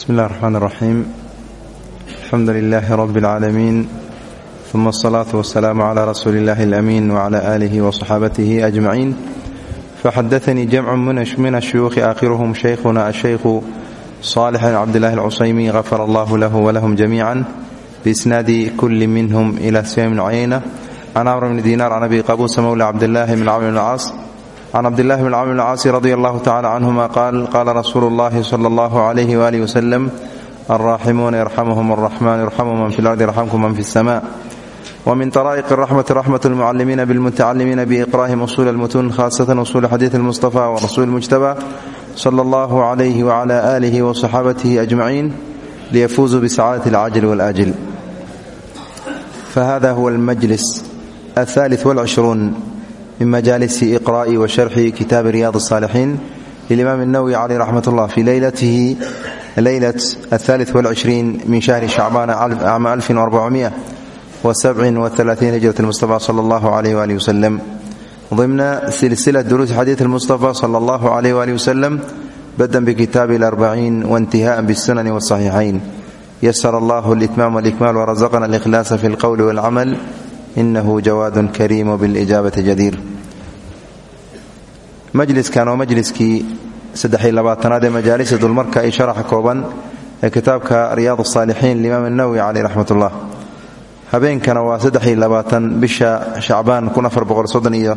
bsmi اllah الرxmaan الرaxيim alxamdu lilahi rb اlcaalamiin ثuma الصlaaة والsalaam عlى rasuuli اllahi اlأmin وعlى آlih وصxaabatihi أجmaciin faxadaثnii jamcu min الshuyuuخi aakhiruhm shaykhuna الshaykhu صالح بن cبد الله الcusaymi غfر الله له ولهم جميعا بإsناad kل منهم إلى سفyان بن عyynة عن cمر بن دينار عن أbي qبوس mولى cبدالله بن cمر بن can cabdillahi bn camr bn caasi radi allahu tacala canhuma qaal qaala rasuulu llahi sala allahu alayhi waalihi wasalam alraaximuuna yarxamuhum araxmaan yarxamu man fi lardi yarxamkum man fi sama wmin taraa'iq raxmati raxmat lmucalimiina bilmutacalimiina biiqraa'ihim usuul almutuun khaasatan usuul xadiid almustafa wa rasuul mujtaba sala allahu calayhi wacala aalihi wa saxaabatihi ajmaciin liyafuuzuu bisacaadati alcajil walaajil fahada huwa almajlis athaalith walcishruun min majaalisi إqraءi وsharxi kitaabi ryaad الصاalixiin lلimaam الnawwi عalيh raxmat اllah fi leylatihi leylaة الثالث والcشhriin min شhahri شhacbaan cama أف وسبع وثلاثين هجرة المصطفى صلى الله عليه وآله وسلم ضمن سلسلة دروس حديث المصطفى صلى الله عليه وآله وسلم بدءا بكتاب الأربعين وانتهاء بالسنن والصحيحين يسر الله الإتمام والإكمال ورزقنا الإخلاص في القول والعمل إنه جواد كريم وبالإجابة جدير majliskan oo majliskii saddexiy labaatanaad ee majaalisa dulmarka ay sharaxa kooban ee kitaabka riyaad saalixiin limaam alnawowi caleyh raxmat ullah habeenkana waa saddexiy labaatan bisha shacbaan kun afar boqolsoddoniyo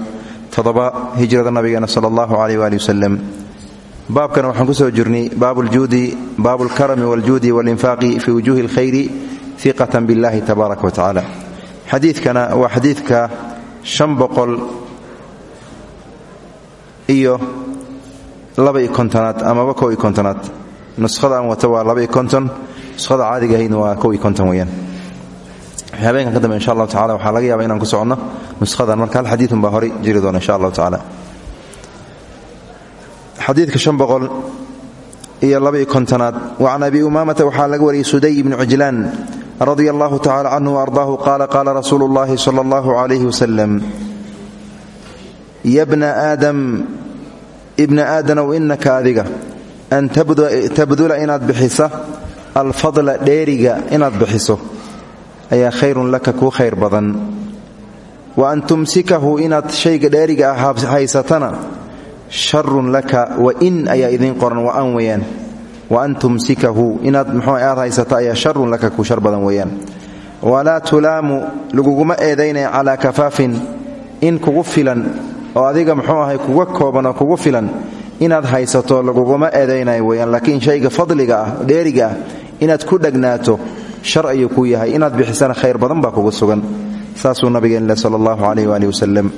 toddoba hijrada nabigeena sala allahu caleyh waali baabkan waxaan ku soo jirnay baabuljuudi baabulkarami waljuudi walinfaaqi fii wujuuhi alkhayri iqatan billahi tabaaraka wa tacala xadiidkana waa xadiidka shan iyo laba-iyo kontonaad amaba iyo kontonaad. Nuskhada aan wato waa laba-iyo konton. Nuskhada caadiga ahaydna waa iyo konton weeyaan. Habeenkan ka dambe insha allahu tacala waxaa laga yaaba inaan ku soconno nushadan marka hal xadiidun baa horay jiri doona insha allahu tacaala. Xadiidka shan iyo laba-iyo kontonaad. Wa can abi umaamata laga wariyey suday ibni cujlaan radia allahu tacala canhu waardaahu qaala qaala rasuulu llahi sala ya bna aadam ibna aadanow inaka adiga an tabdula inaad bixisa alfadla dheeriga inaad bixiso ayaa khayrun laka kuu khayr badan wa an tumsikahu inaad shayga dheeriga ah haysatana sharun laka wa in ayaa idiin qoran wa an weyaan wa an tumsikahu inaad mxuu aad haysato ayaa sharun laka kuu shar badan weeyaan walaa tulaamu laguguma eedaynaya calaa kafaafin in kugu filan oo adiga muxuu ahay kuga kooban oo kugu filan inaad haysato laguguma eedaynayo weyaan laakiin shayga fadliga ah dheeriga ah inaad ku dhagnaato shar ayuu kuu yahay inaad bixisana khayr badan baa kugu sugan. Saasuu nabigeen leh sala allahu calayh waali wasalam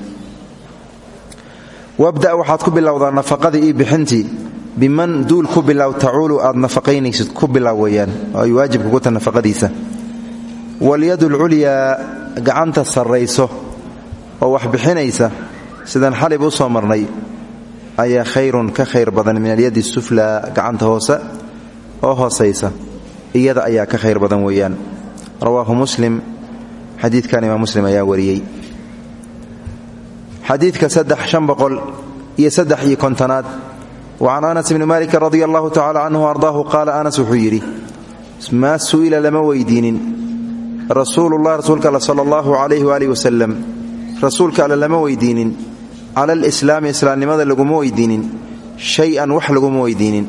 wabda waxaad ku bilowdaa nafaqadii iyo bixintii. Biman duul ku bilow tacuulu aad nafaqaynaysid ku bilow ay waajib kugu ta nafaqadiisa. Walyadu lculyaa gacanta sarrayso oo wax bixinaysa sidaan xalib u soo marnay ayaa khayrun ka khayr badan min alyadi suflaa gacanta hoose oo hoosaysa. Iyada ayaa ka khayr badan weeyaan. Rawaahu muslim xadiidkan imaam muslim ayaa wariyey. Xadiidka iyo saddex iyo kontonaad. Wa can anas bni malikin radia allahu tacala canhu ardaahu qaala anas wuxuu yidhi maa su'ila lama weydiinin. Rasuulullah rasuulka alle sala allahu calayhi waaalih wasalam rasuulka alle lama weydiinin cala alislaami islaamnimada laguma weydiinin. Shay-an wax laguma weydiinin.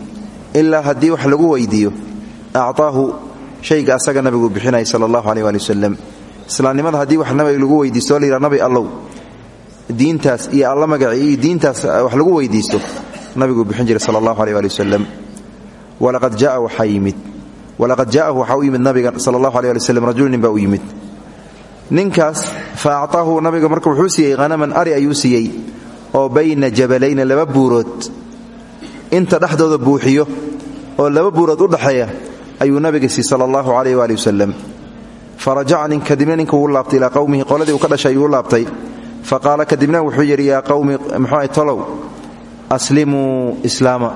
Ilaa haddii wax lagu weydiiyo actaahu shayga asaga nabigu bixinaya sala allahu aleh ali wasalam islaamnimada haddii wax nabiga lagu weydiisto layidhaha nabi allow. Diintaas iyo alla magaci iyo diintaas wax lagu weydiisto nabiguu bixin jiray sala allahu aleh ali wasalam walaqad jaa waxaa yimid. Walaqad jaa'ahu waxaa u yimid nabiga sala allahu aleh ali waslem rajulu nin baa u nabiga marka wuxuu siiyey hanaman ari ayuu siiyey oo bayna jabalayna laba buurood inta dhexdooda buuxiyo oo laba buurood u dhaxeeya ayuu nabiga sii sala allahu calayh waali wasalam fa rajaca nin kadibna ninka laabtay ilaa qowmihi qoladii uu ka dhashay ayuu u laabtay. Fa qaala kadibna wuxuu yidhi yaa qowmi muxuuah tolow aslimuu islaama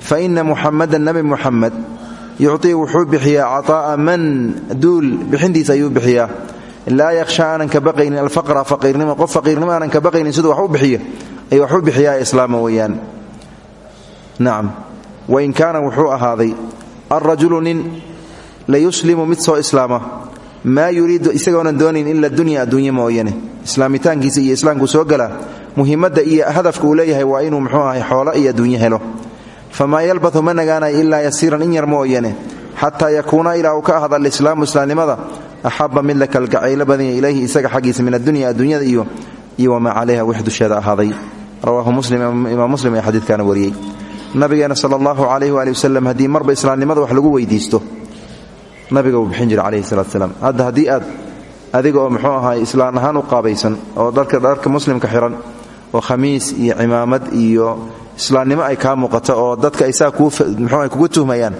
fa inna muxamadan nabi muxamed yucطii wuxuu bixiyaa caطaa'a man duul bixintiisa ayuu bixiyaa laa yakhsha aanan ka baqaynin alfaqra faqiirnimo qof faqiirnimo aanan ka baqaynin siduu wax u bixiyo ay wax u bixiyaa islaama weeyaan. Nacam wain kaana wuxuu ahaaday alrajulu nin layuslimu mid soo islaama maa yuriidu isagoonan doonayn ila dunya adduunye mooyane. Islaamitaankiisa iyo islaamku soo gala muhimadda iyo hadafka uu leeyahay waa inuu muxuu ahay xoolo iyo adduunye helo. Famaa yalbathu ma nagaanayo ilaa yasiiran in yar mooyane xataa yakuuna ilaa uu ka ahada alislaamu axaba mid la kalgacaylo badanya ilayhi isaga xaggiisa min addunya adduunyada iyo iyo wamaa calayha wix dusheeda ahaaday rawaahu muslim imaam muslim ee xadiidkaana wariyey nabigeena sala allahu calayh waali wasalam haddii marba islaamnimada wax lagu weydiisto nabiga uu bixin jira calayhi salatu salaam hadda haddii aad adiga oo muxuu ahaay islaan ahaan u qaabaysan oo dharka dharka muslimka xiran oo khamiis iyo cimaamad iyo islaamnimo ay kaa muuqato oo dadka ay saa muxuuaha kugu tuhmayaan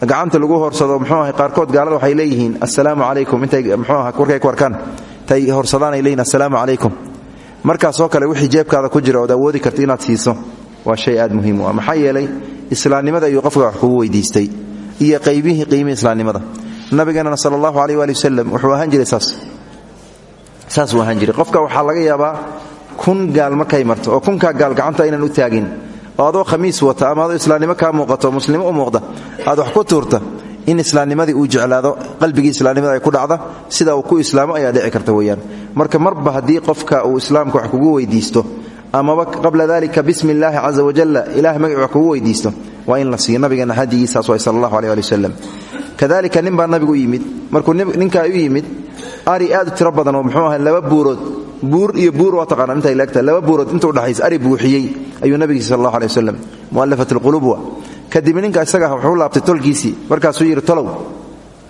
gacanta lagu horsado muxuu ahay qaarkood gaalada waxay leeyihiin assalaamu calaykum. Intay muxuu aha warkay ku arkaan. Intay horsadaan ay leeyihiin assalaamu calaykum. Markaasoo kale wixii jeebkaada ku jira ood awoodi karta inaad siiso waa shay aad muhiim u ah. Maxaa yeelay islaamnimada ayuu qofka wax kugu weydiistay iyo qaybihii qiimihii islaamnimada nabigeenana sala allahu aleyh waali wasalam wuxuu ahaan jiray saas. Saasuu ahaan jiray. Qofka waxaa laga yaabaa kun gaal markay marto oo kunkaa gaal gacanta aynan u taagin oo adoo khamiis wata ama adoo islaamnimo kaa muuqato muslimo u muuqda aad wax ku tuurta in islaamnimadii uu jeclaado qalbigii islaamnimada ay ku dhacda sida uu ku islaamo ayaa dhici karta weyaan marka marba haddii qofka uu islaamka wax kugu weydiisto amaba qabla dalika bismi illaahi caza wajalla ilahay magaci wax kugu weydiisto waa in la siiyo nabigeena hadigiisaas waay sal allahu aleh kadalika nin nabigu yimid. Markuu ninkaa u yimid ari aad u tiro badan oo muxuu ahay laba buurood buur iyo buur waa taqaana intay leegtahay laba buurood inta udhaxaysa ari buuxiyey ayuu nabigiisa sal allahu aleh wasalam mu'allafat wa. Kadib ninka isaga wuxuu laabtay tolkiisii markaasuu yidhi tolow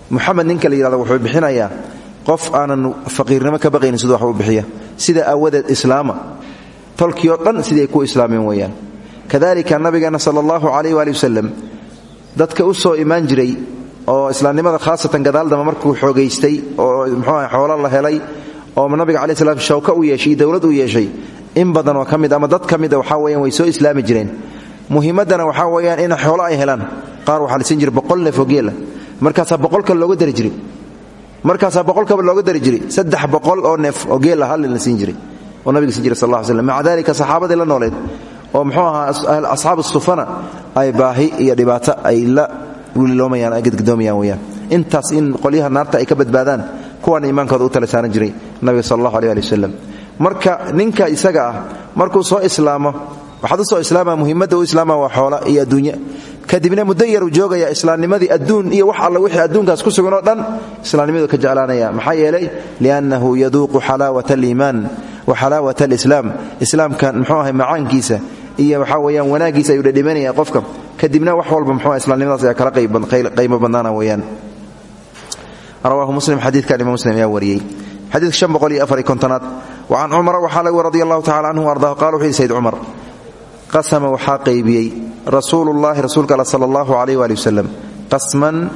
muxamed ninka la yidhahdo wuxuu bixinayaa qof aanan faqiirnimo ka baqaynin siduu wax u bixiya. Sida aawadeed islaama tolkii dhan sidii ku islaameen weeyaan. Kadalika nabigeena sala allahu calayh waali dadka u soo imaan jiray oo islaamnimada khaasatan gadaaldama markuu xoogaystay oo muxuu aha xoolo la helay oo nabiga calayi slam shawka u yeeshay dowlad u yeeshay in badan oo ka mid ama dad ka mida waxaa weyaan way soo islaami jireen. Muhiimaddana waxaa weeyaan in xoolo ay helaan. Qaar waxaa la siin jiray boqol neef oo geela markaasaa boqolka looga dari jiray. Markaasaa boqolkaba looga dari jiray. Saddex boqol oo neef oo geela hal la siin jiray. Oo nabiga siin jiray sal alla slam maca dalika saxaabadii la nooleed. Oo muxuu ahaa asxaabu sufana. Ay baahi iyo dhibaato ay la wililoomayaan ay gadgadoomayaan weyaan intaas in qolyaha naarta ay ka badbaadaan kuwaana iimaankooda u tala saaran jiray nabiga sal allahu aleh ali marka ninka isaga ah markuu soo islaamo waxaad soo islaama muhimadda u islaama waa xoola iyo adduunya kadibna muddo yaru joogaya islaamnimadii adduun iyo wax alla wixii adduunkaas ku sugan oo dhan islaamnimadu ka jeclaanaya. Maxaa yeelay? Liannahu yaduuqu xalaawat aliimaan wa xalaawat alislaam islaamkan muxuu ahay macaankiisa iyo waxaa weyaan wanaaggiisa ayuu dhedhimanaya qofka. Kadibna wax walba muxuu islamnimadaas ayaa kala qaymo badnaana weyaan rawaahu muslim xadiidkan imam muslim ayaa wariyey. Xadiidka shan boqol iyo afar iyo kontonaad. Wa can cumara waxaa laga radi allahu tacala canhu ardahu qala wuxu yidhi sayd cumar qasama waxaa qaybiyey rasuulullahi rasuulka alla sala allahu calayh waali wasalam qasman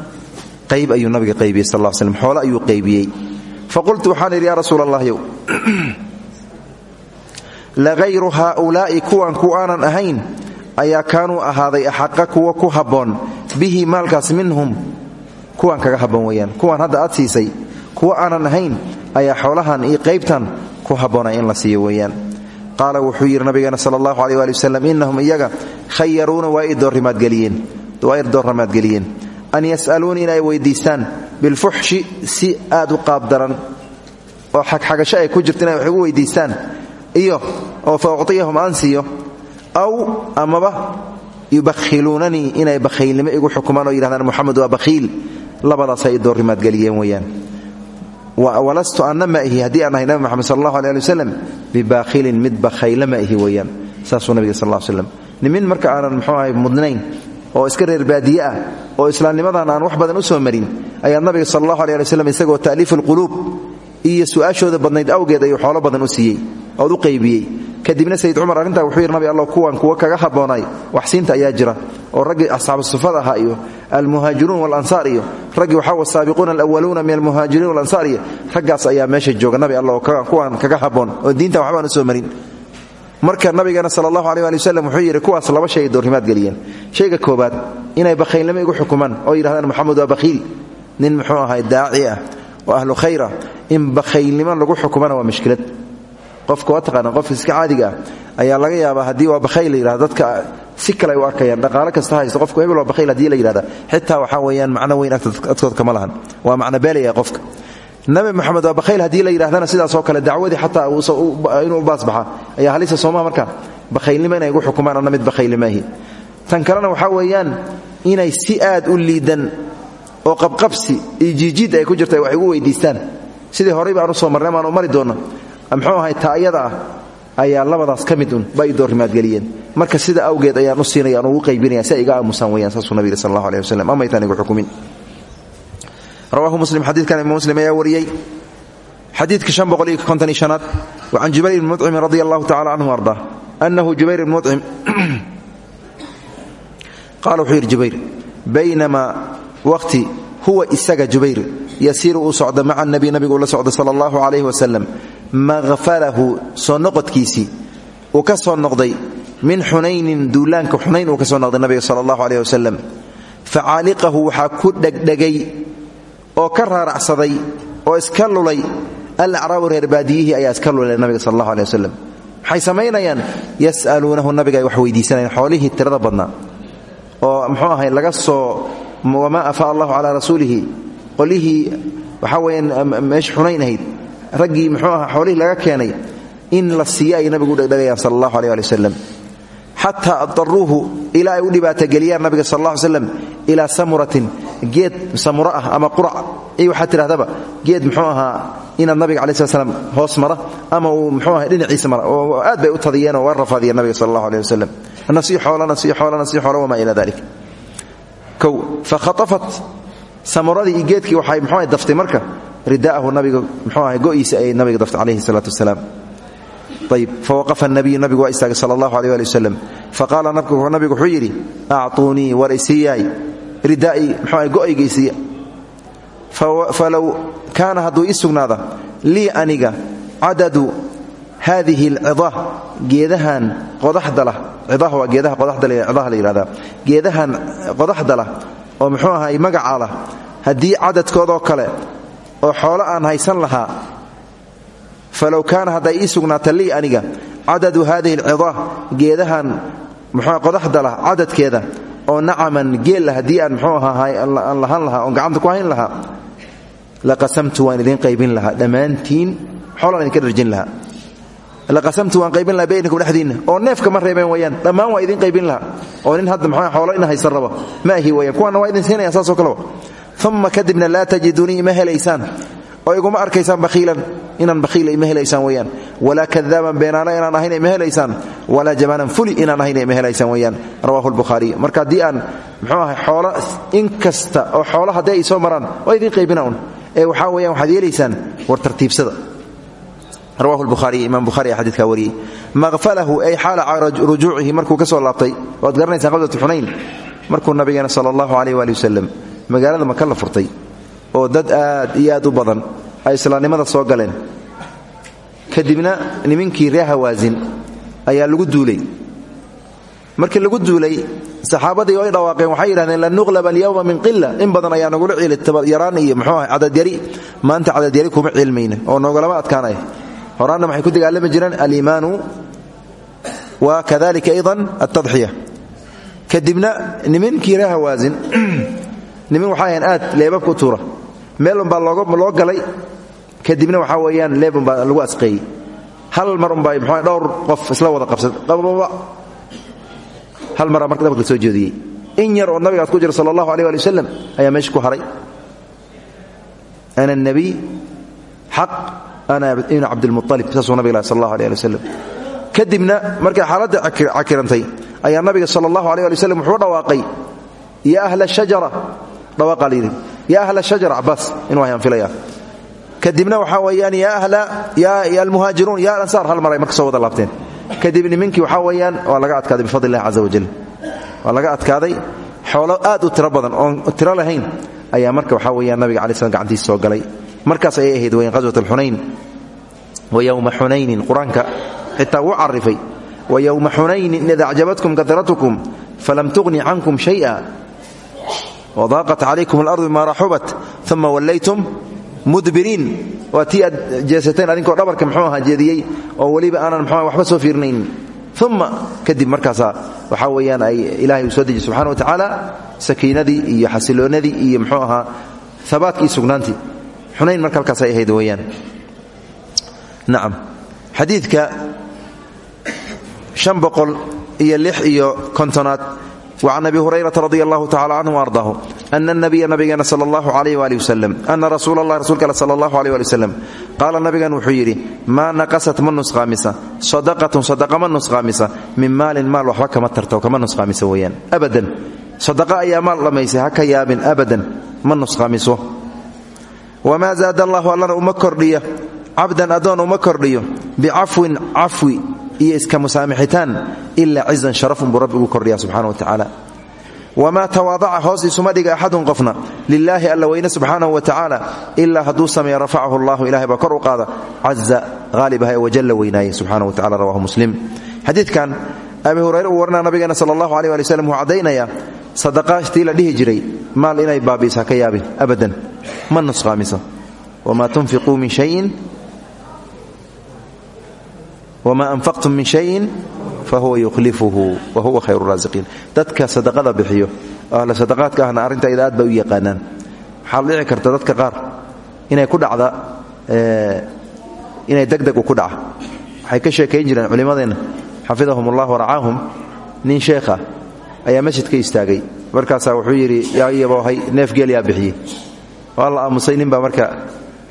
qayb ayuu nabiga qaybiyey sal slm xoole ayuu qaybiyey. Faqultu waxaan idhi yaa rasuul allahyow lahayru haaulaa'i kuwan ku aanan ahayn ayaa kaanuu ahaaday axaqa kuwa ku habboon bihi maalkaas minhum kuwan kaga habboon weeyaan. Kuwan hadda aad siisay kuwa aanan ahayn ayaa xoolahan iyo qaybtan ku habboonay in la siiyo weeyaan. Qaala wuxuu yidhi nabigeena sal allahu aleh ali wasalam innahum iyaga khayaruuna waa i doorramaadgeliyeen an yas'aluuni inay weydiistaan bilfuxshi si aad u qaabdaran oo xagxagasho ay ku jirto wax igu weydiistaan iyo oo fa ucطiyahum aan aw amaba yubakhiluunanii inay bakhiilnimo igu xukumaan oo yidhahdaan muxamed waa bakhiil labadaasay i doorrimaadgeliyeen weeyaan. Walastu anna ma ihi haddii aan ahay nabi moxamed sal allahu aleh ali mid bakhayle ma ihi weeyaan. Saasuu nabiga sal ll slam nimin marka aanan muxuu ahay mudnayn oo iska reer baadiye ah oo islaamnimadan aan wax badan u soo marin ayaa nabiga sal allahu aleh ali waslam isagoo ta'liif alquluub iyo su'aashooda badnayd awgeed ayuu xoolo badan u siiyey ood u qaybiyey. Kadibna sayid cumar arrintaa wuxuu yidhi nabi allah kuwan kuwa kaga habboonay waxsiinta ayaa jira oo raggii asxaabu sufada ahaa iyo almuhaajiruun walansaar iyo raggii waxaa wasaabiquuna alawaluuna min almuhaajiriin walansaar iyo raggaas ayaa meesha jooga. Nabi allah oo kuwan kaga habboon oo diintan waxbaan u soo marin. Marka nabigeena sal allahu aleh ali wasalam wuxuu yidhi kuwaas laba shay ay doorrimaad geliyeen. Shayga koobaad inay bakhaylnimo igu xukumaan oo yidhahdaan moxamed waa bakhiil. Nin muxuu ahay daaci ah oo ahlu khayra in bakhaylnimo lagu xukumana waa mushkilad qofka waa taqaanaa qofka iska caadiga ah ayaa laga yaabaa haddii waa bakhayl la dadka si kale u arkayaan dhaqaale kasta haysto. Qofku hebel waa bakhayl haddii la yidhahda xitaa waxaa weeyaan macno weyn agtooda kama lahan. Waa macno beelaya qofka. Nabi moxamed waa bakhayl haddii la yidhahdana sidaasoo kale dacwadii xataa inuu baasbaxa ayaa halisa soomaha marka. Bakhaylnimo inay gu xukumaan anna mid tan kalena waxaa weeyaan inay si aad u liidan oo qabqabsi iyo jiijiid ay ku jirta wax igu weydiistaan. Sidii horayba aan u soo marnay amaanu mari doonno muxuu ahay taayada ah ayaa labadaas ka mid un ba ay doorrimaadgeliyeen marka sida awgeed ayaan u siinaya ugu qaybinaya si ay iga aamusaan weyaan saasuu nabi sal allahu aleh waslem amaytaan igu xukumin. Rawahu muslim xadiidkan imaam muslim ayaa wariyey. Xadiidka an wa can jubayr ibni mucimi radi allahu tacala canhu ardaa annahu jubayr ibni mucim qaala wuxuu yidhi jubayr waqti huwa isaga jubayr yasiiru uu socda maca nabi nabigu la socda sala allahu maqfalahu soo noqodkiisii uu ka soo noqday min xunaynin duulaanka xunayn uu ka soo noqday nabiga sala allahu aleyh wasalam facaaliqahu ku dhegdhegay oo ka raaracsaday oo iska lulay. Alacraabu reer baadiyihii ayaa iska lulay nabiga sal allahu aleh wasalam waxay nabiga wax weydiisanayaan xoolihii tirada badnaa. Oo muxuu ahay laga soo wamaa afaa allahu calaa rasuulihi. Qolihii waxaa weyaan meesha xunayn ahayd raggii muxuu aha xoolihii laga keenay in la siiyo ay nabigu u dhegdhegayaan sal allahu aleh ali wasalam xataa ay u dhibaatageliyaan nabiga sal alla ly slam ilaa samuratin geed samuro ah ama qurac i waxaad tidhahdaba geed muxuu ahaa inaad nabiga cala slat slam hoos mara ama uu aha dhinaciisa mara oo aad bay u tadiyeen oo waa rafaadiyeen nabiga sal allahu aleh wasalam nasii xoola nasii xoola nasii xoola wamaa ila dalik kow fakhaafat samuradii iyo geedkii waxay ahay daftay marka ridaahu nabiga muxuu ahay go'iisa ay nabiga daftay calayhi salaatu wasalaam. Ayb fawaqafa nabiyu nabigu waa istaagay sal allahu aleh ali wasalam faqaala nabigu wuxuu yidhi acuunii war isiiyaay ridaa'ii mxuu ah go'aygaysiiya falow kaana hadduu ii sugnaada lii aniga cadadu haadihi alcida geedahan qodaxdalah cidaha waa geedaha qodaxdal cidaha la yidhahdaa geedahan qodaxdalah oo muxuu ahay magacaa lah haddii cadadkoodoo kale oo xoolo aan haysan lahaa falow kaana hadday ii sugnaata lii aniga cadadu haadihi alcida geedahan muxuu qodaxdalah cadadkeeda oo nacaman geella haddii aan muxuu ahaa aan lahaan lahaa oon gacanta ku hayn lahaa laqasamtu waan idin qaybin lahaa dhammaantiin xoolaan idinka dharjin lahaa. Laqasamtu waan qaybin lahaa baynakum dhexdiinna oo neefka ma reebeen wayaan dhammaan waa idin qaybin lahaa. Oo nin hadda muxuu xoolo ina haysan raba ma ahi wayaan kuwaanna waa idin siinaya saasoo kaleba uma kadibna laa tajidunii ima helaysaan. Oo iguma arkaysaan bakhiilan inaan bakhiila ima helaysaan weyaan walaa kadaaban beenaana inaan ahayn ima helaysaan. Walaa jabaanan fuli inaan ahayn ima helaysaan weyaan rawahu lbukhaariy marka haddii aan ahay xoolo in oo xoolo haddii soo maraan waa idiin qaybina ee waxaa weyaan waxaad yeelaysaan war tartiibsada. Rawahu lbukhaariy imaam bukhari ayaa xadiidkaa wariyey. Ay xaala rujuucihi markuu ka laabtay. Waad garanaysaan qawdatu xunayn. Markuu nabigeena sala allahu aleyh waali magaalada maka la furtay oo dad aad iyo aad u badan ay islaamnimada soo galeen. Kadibna niminkii reer hawaasin ayaa lagu duulay. Markii lagu duulay saxaabadii ay dhawaaqeen waxay yidhahdeen lan nuqlab alyawma min qila in badan ayaa nagula ciili yaraan iyo muxuu ahay cadadyari maanta cadadyari kuma ciilmayna oo noogolama adkaanaya horaanna maxay ku dagaalami jireen? Aliimaanu wa kadalika aydan altadxiya kadibna niminkii reer hawaasin nimin waxay ahayn aad leebabka u tuura. Meel unbaa loo galay. Kadibna waxaa weyaan leeb umbaa lagu asqeeyey. Hal mar umbaa mxu dhowr qof isla wada qabsad. Qababa hal maraa marka dabka la soo jeediyey. In yar oo nabigaas ku jira sala allahu aleh ali ayaa meesha ku haray. Ana anabiy xaq ana ibnu cabdilmualib saasuu nabiga laha sal allahu aleh ali wasalam kadibna markay xaaladda cakirantay ayaa nabiga sala allahu aleh ali wuxuu dhawaaqay ya ahla shajara ya ayaan filaya kadibna waxaa weyaan ya almuhaajiruun ya alansaar hal mar ay marka soo laabteen. Kadib nimankii waxaa weyaan waa laga adkaaday bifadli illahi caza wajal waa laga adkaaday. Xoolo aad u tiro badan oon lahayn ayaa marka waxaa weyaan nabiga alai slam gacantiisa soo galay. Markaas ayay ahayd weyan qaswat alxunayn wa yowma xunaynin qur'aanka. Xitaa wuu wa yowma xunaynin id acjabatkum karatkum falam tuqni cankum shaya wadaaqat calaykum alardu bima raxubat uma wallaytum mudbiriin waa tii aad jeesateen adinkoo dhabarka mxuu ahaa jeediyey oo weliba aanan mxu waxba soo fiirnaynin uma kadib markaasaa waxaa weyaan ay ilaahay uu soo dejiy subxana wa tacaala sakiinadii iyo xasiloonadii iyo mxuu ahaa abaadkii sugnaantii xunayn marka وcan abi hurayrata radi allahu tacala canhu ardaahu ana nabiya nabigeena sal allahu alayh wali waslm ana rasuul allah rasuulka sal allahu aleh ali waslem qaala nabigan wuxuu yidhi maa naqasat ma nusqaamisa sadaqatun sadaqa ma nusqaamisa min maalin maal waxba kama tarto kama nusqaamisa weyaan abadan sadaqa ayaa maal dhammaysay ha ka yaabin abadan ma nusqaamiso wamaa zaada allahu allana uma kordhiyo cabdan addoon uma kordhiyo bicafwin cafwi iyo iska musaamixitaan ilaa cizan sharafun buu rabbi ugu kordhiya subxana wa tacaala. Wamaa tawaadaca hoos isuma dhiga axadun qofna lilaahi alla weyne subxaanahu wa tacaala ilaa hadduu sameeya rafacahu allahu ilahay baa kor u qaada. Caza haalibaha ee wajalla weynaaye subxana wa tacala rawahu muslim. Xadiidkan abi hurayre uu warinaa nabigeena sala allahu aleh ali wslam wuxuu la dhihi jiray maal inay baabiisa ka yaabin abadan ma nusqaamiso. Wamaa tunfiquu min shayin wma anfaqtum min shayin fahuwa yukhlifuhu wa huwa khayru raasiqiin dadka sadaqada bixiyo ahla sadaqaadka ahna arrinta ida aad bay u yaqaanaan. Waxaa dhici karta dadka qaar? Inay ku dhacda inay degdeg u ku dhaca. Waxay ka sheekayn jireen culimmadeenna xafidahum allah waracaahum nin sheekha ayaa masjidka istaagay. Markaasaa wuxuu yidhi yaa iyaboohay neef geel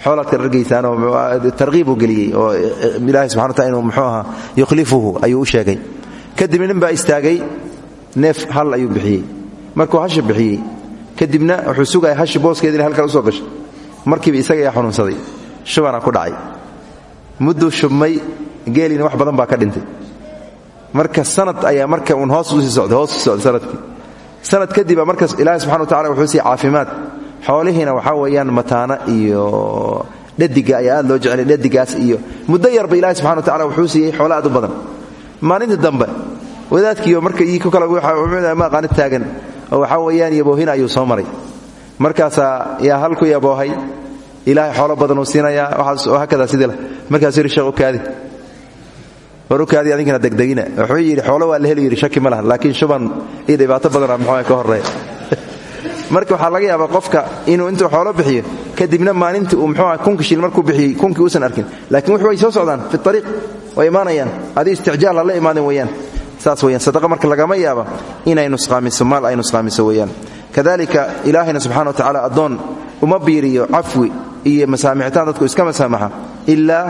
xoolaad ka dhargaysaanoo tarqiibuu geliyey oo ilaahay subxana wataala inuu muxuu ahaa yukhlifuhu ayuu u sheegay. Kadibna baa istaagay neef hal ayuu bixiyey. Markuu hashi bixiyey kadibna wuxuu sugaya hashi booskeeda inay halkan u soo gasho markiiba isaga ayaa xunuunsaday shubana ku dhacay. Mudduu shubmay geeliina wax badan baa ka dhintay. Marka sanad ayaa marka uun hoos u sii socday hoos u sii socday sannadkii. Sanad kadib markaas ilaahay subxana wa tacala wuxuu siiyey caafimaad xoolihiina waxaa weeyaan mataana iyo dhadiga ayaa aad loo jecelay dhadigaas iyo muddo yarba ilahi subxana wa tacala wuxuu siiyey xoolo aad u badan. Maalintii dambe wadaadkiiyo marka ii ku kala ma aqaani taagan? Oo waxaa weeyaan yaboohin ayuu soo maray. Markaasaa yaa halku yaboohay ilaahay xoolo badan uu siinayaa waxaas oo hakadaa sidii leh markaasuu yidhi sheekh ukaadi war ukaadi degdegina. Wuxuu yidhi xoolo waa la heli yidhi shaki ma laha laakiin shuban iyo dhibaato badana muxuu ka horreeya marka waxaa laga yaabaa qofka inuu intuu xoolo bixiyo kadibna maalintii uu mxuuah kunki shil markuu bixiyey kunkii uusan arkin. Laakiin wux way soo socdaan fi ariiq way imaanayaan. Adi isticjaal ha la imaadeen weyaan saas weyaan sadaqa marka lagama yaaba inay nusqaamiso maal ay nusqaamiso weyaan kadalika ilaahayna subxana wa tacaala addoon uma biiriyo cafwi iyo masaamixitaan dadku iska masaamaxa ilaa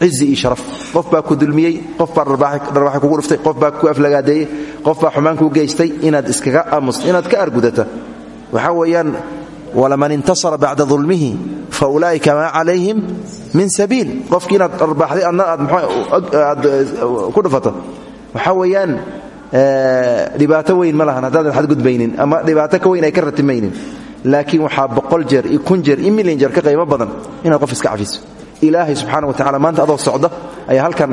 cizi iyo sharaf. Qof baa ku dulmiyey qof baa dharbaaxa kugu dhuftay qof baa ku aflagaadeeyey qof baa xumaan kuu geystay inaad iskaga aamus inaad ka argudata waxaa weeyaan walaman intasara bacda dulmihi fa ulaa'ika maa calayhim min sabiil. Qofkii inaad arbaaxday adna aad ku dhufato. Waxaa weeyaan dhibaato weyn ma lahan haddaadan xadgudbaynin ama dhibaato ka weyn ay ka ratimaynin. Laakiin waxaa boqol jeer iyo kun jeer iyo milyan jeer ka qaybo badan inaad qof iska cafiso. Ilaahay subxaana wa tacala maanta adoo socda ayaa halkan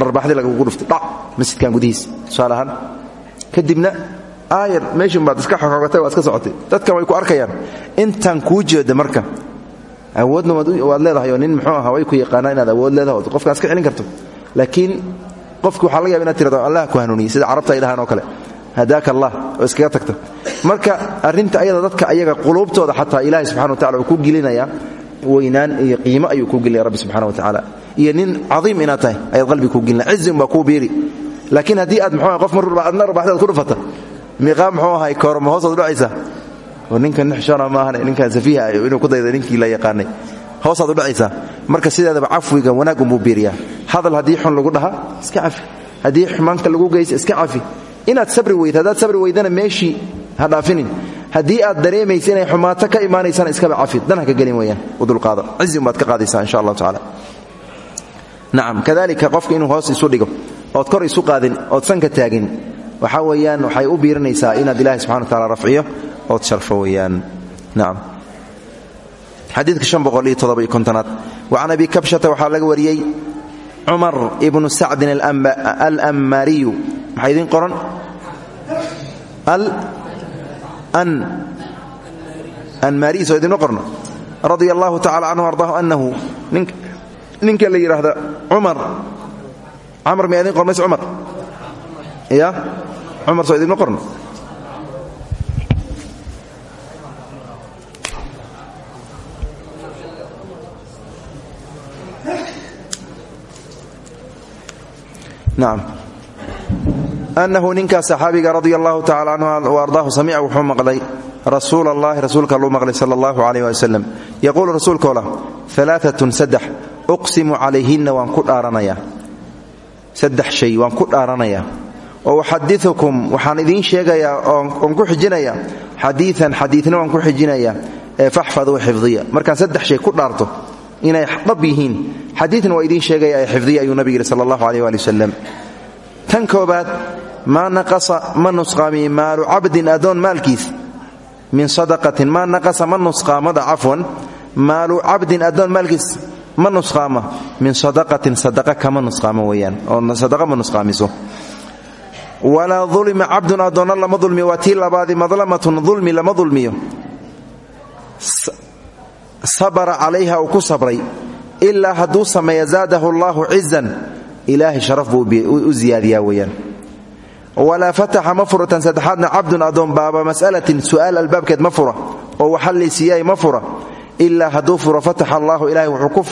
aayar meeshun baad iska xogxogatay waa iska socotay. Dadkan way ku arkayaan. Intaan kuu jeeda marka. Awoodna waad leedahay oo nin muxuu aha way ku yaqaanaa inaad awood leedahay oo qofkaan iska celin karto. Laakiin qofki waxaa laga yaba inaad tirado allah ku hanuuniyey sida carabta ay dhahaan oo kale. Hadaaka allah oo iskaga tagta. Marka arrinta ayada dadka ayaga quluubtooda xataa ilaahay subxana wa tacala uu ku gelinayaa weynaan iyo qiimo ayuu kuu gelinaya rabbi subxana wa tacaala iyo nin cadiim inaad tahay ayaad qalbiga kuu gelinaya cizi unbaa kuu biiri. Laakiin haddii aad muxuu qof mar adna rabaxdaad ku miiqaa muxuu ahay? Koorma hoosaad udhacaysaa oo ninkan nixshona maahane ninkan safiiha inuu ku dayda ninkii la yaqaanay. Hoosaad udhacaysaa marka sideedaba cafwiga wanaag unbuu biiriyaa. Hadal haddii xun lagu dhaha iska cafi. Haddii xumaanka lagu geysa iska cafi. Inaad sabri haddaad sabri weydana meeshii ha dhaafinin. Aad dareemaysa inay xumaato ka imaanaysana iskaba cafi. Dan ha ka gelin weyaan u umbaad ka qaadaysaa insha allahu tacala nacam kadalika qofka hoos isu dhigo ood kor isu qaadin ood sanka taagin waxaa weeyaan waxay u biirinaysaa inaad ilahay subxana wa taala rafciyo ood sharfo weeyaan. Nacam xadiidka shan boqol iyo toddoba iyo kontonaad. Wa can abi kabshata waxaa laga wariyey cumar ibnu sacdin almmaariyu maxaa idiin qoran? Anmaariy soo idinma qorno. Radia allahu tacala canhu ardaahu anahu ninka la yidhaahda cumar. Camar miyaa idin qormays cumar? Ya cumar soo idinma qorno. Nacam annahu ninkaas saxaabiga radia allahu tacala canhu ardaahu samica wuxuu maqlay rasuul allahi rasuulka alluu maqlay sala allahu caleyh waali wasalam yaquulu rasuulkoola alaaatun saddex uqsimu calayhinna waan ku dhaaranayaa saddex shay waan ku dhaaranayaa oo uxadiukum waxaan idiin sheegayaa oon ku xijinayaa xadiian xadiina waan ku xijinayaa ee faxfaduu xifdiya. Markaan saddex shay ku dhaarto inay dhab yihiin xadiian waa sheegaya ee xifdiya ayuu nabig yihi sala allahu caleyh waali wasalam tan koobaad maa naqasa ma nusqaamiye maalu cabdin min sadaqatin maa naqasa ma nusqaamada cafwan maalu cabdin adoon maalkiis ma nusqaama min sadaqatin sadaqa kama nusqaamo weeyaan oo sadaqa ma nusqaamiso walaa ulima cabdun adoonna lama dulmiyo waa tii labaadi madlamatun dulmi lama dulmiyo. Sabara calayha uu ku sabray ilaa hadduu sameeya zaadahu allaahu cizan ilaahay sharaf buu u ziyaadiyaa weeyaan. Walaa fataxa ma fura tan saddexaadna cabdun adoon baaba mas'alatin su'aal albaabkeed ma fura oo waxallaysiiyay ma fura ilaa hadduu furo fataxa allaahu ilahay wuxuu ku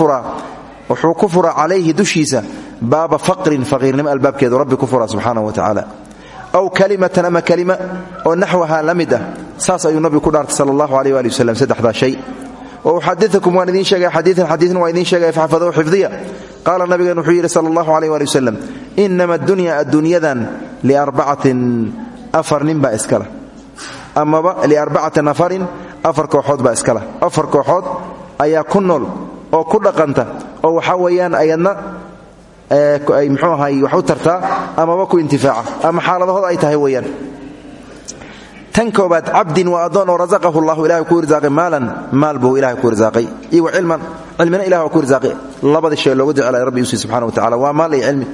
fura calayhi dushiisa baaba faqrin faqiirnimo albaabkeedu rabbi ku fura subxaanahu wa tacaala. Aw kalimatan ama kalima oo naxwaha la ah saas ayuu nabigu ku dhaartay sala allahu aleyh waali wasalam saddexdaa shay. Wa uxadiukum waan idiin sheegaya xadiian xadiian waa idiin sheegaya faxfadow xifdiya. Qaala nabigeen wuxuu yidhi sala allahu aleyh waali wasalam inama addunya addunyadan liarbacatin afar nin baa iskala amaba liarbacati nafarin afar kooxood baa iskala afar kooxood ayaa ku nool oo ku dhaqanta oo waxaa weeyaan ayadna ay mxuu ahay wax u tartaa amaba ku intifaaca ama xaaladahooda ay tahay weeyaan. Tan koobaad cabdin waa addoon oo rasaqahu llahu ilahay ku irsaaqay maalan maal buu ku irsaaqay iyo wa cilman cilmina ilah ku irsaaqay labadii shay loogu jeclay rabbi u sii subxana wa tacala waa maal iyo cilmi.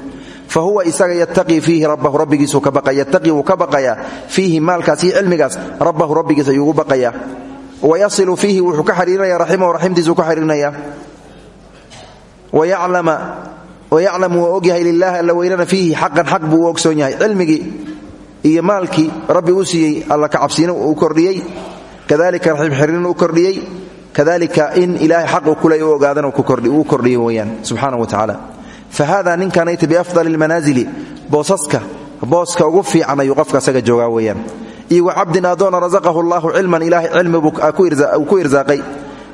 Fa huwa isaga yattaqii fiihi rabbahu rabbigiisuu ka baqaya yattaqii wuu ka baqayaa fiihi maalkaas iyo cilmigaas rabbahu rabbigiis ayuu ugu baqayaa wayasilu fiihi wuxuu ka wayaclamu waa ogyahay lilaahi alla weynana fiihi xaqan xaq buu u ogsoon yahay cilmigii iyo maalkii rabbi uu siiyey alla kacabsiina uu kordhiyey kadalika raxiim xiriirin u kordhiyey kadalika in ilaahay xaq uu kuley u ogaadana uu kordhiyey weyaan subxaana wa tacaala fa hada ninkanayta biafdali lmanaasili boosaska booska ugu fiican ayuu qofka asaga joogaa weeyaan iyo wa cabdin adoona rasaqahu allahu cilman ilahay cilmi ku irsaaqay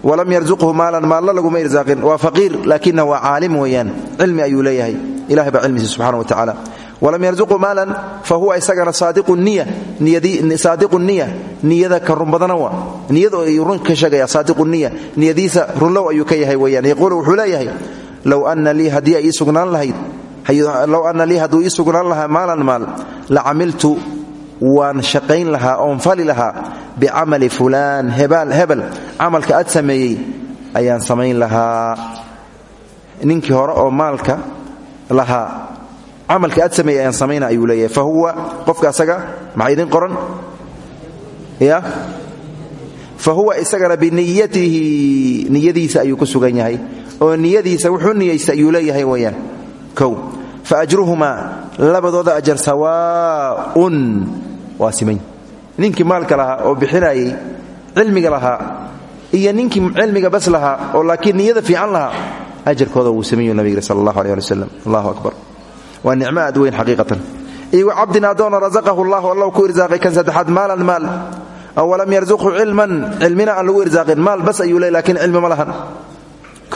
walam yarzuqhu maalan maallo laguma irsaaqin. Waa faqiir laakina waa caalim weeyaan. Cilmi ayuu leeyahay. Ilahay baa cilmisi subxana wa tacaala. Walam yarzuqhu maalan fa huwa isagana saadiqu niya niyada ka run badana wa niyada ayuu run ka sheegaya saadiqu niya niyadiisa runlow ayuu ka yahay weeyaan. Yaquulu wuxuu leeyahay low ana lii haddii ay ii sugnaan lahayd low ana lii hadduu waan shaqayn lahaa oon fali lahaa bicamali fulaan hebel camalka aad sameeyey ayaan samayn lahaa. Ninkii hore oo maalka lahaa camalka aad sameeyey ayaan samayna ayuu leeyahay. Fa huwa qofka asaga maxaa qoran? Ya? Fa huwa isagana biniyatihi niyadiisa ayuu ku sugan yahay. Oo niyadiisa wuxuu niyeysta ayuu leeyahay weyaan kow fa ajruhumaa labadooda ajar sawaaun waa simay ninkii maalka lahaa oo bixinayey cilmiga lahaa iyo ninkii cilmiga bas lahaa oo laakiin niyada fiican lahaa ajarkooda wuu samayu nabig sal allahu aleh allahu akbar waa nicmo aad weyn xaqiiqatan iyo cabdin adoona rasaqahu llahu alla ku irsaaqay kan saddexaad maalan maal walam yarzuqhu cilman cilmina aan lagu irsaaqin maal bas ayuu le lakiin cilmi ma lahan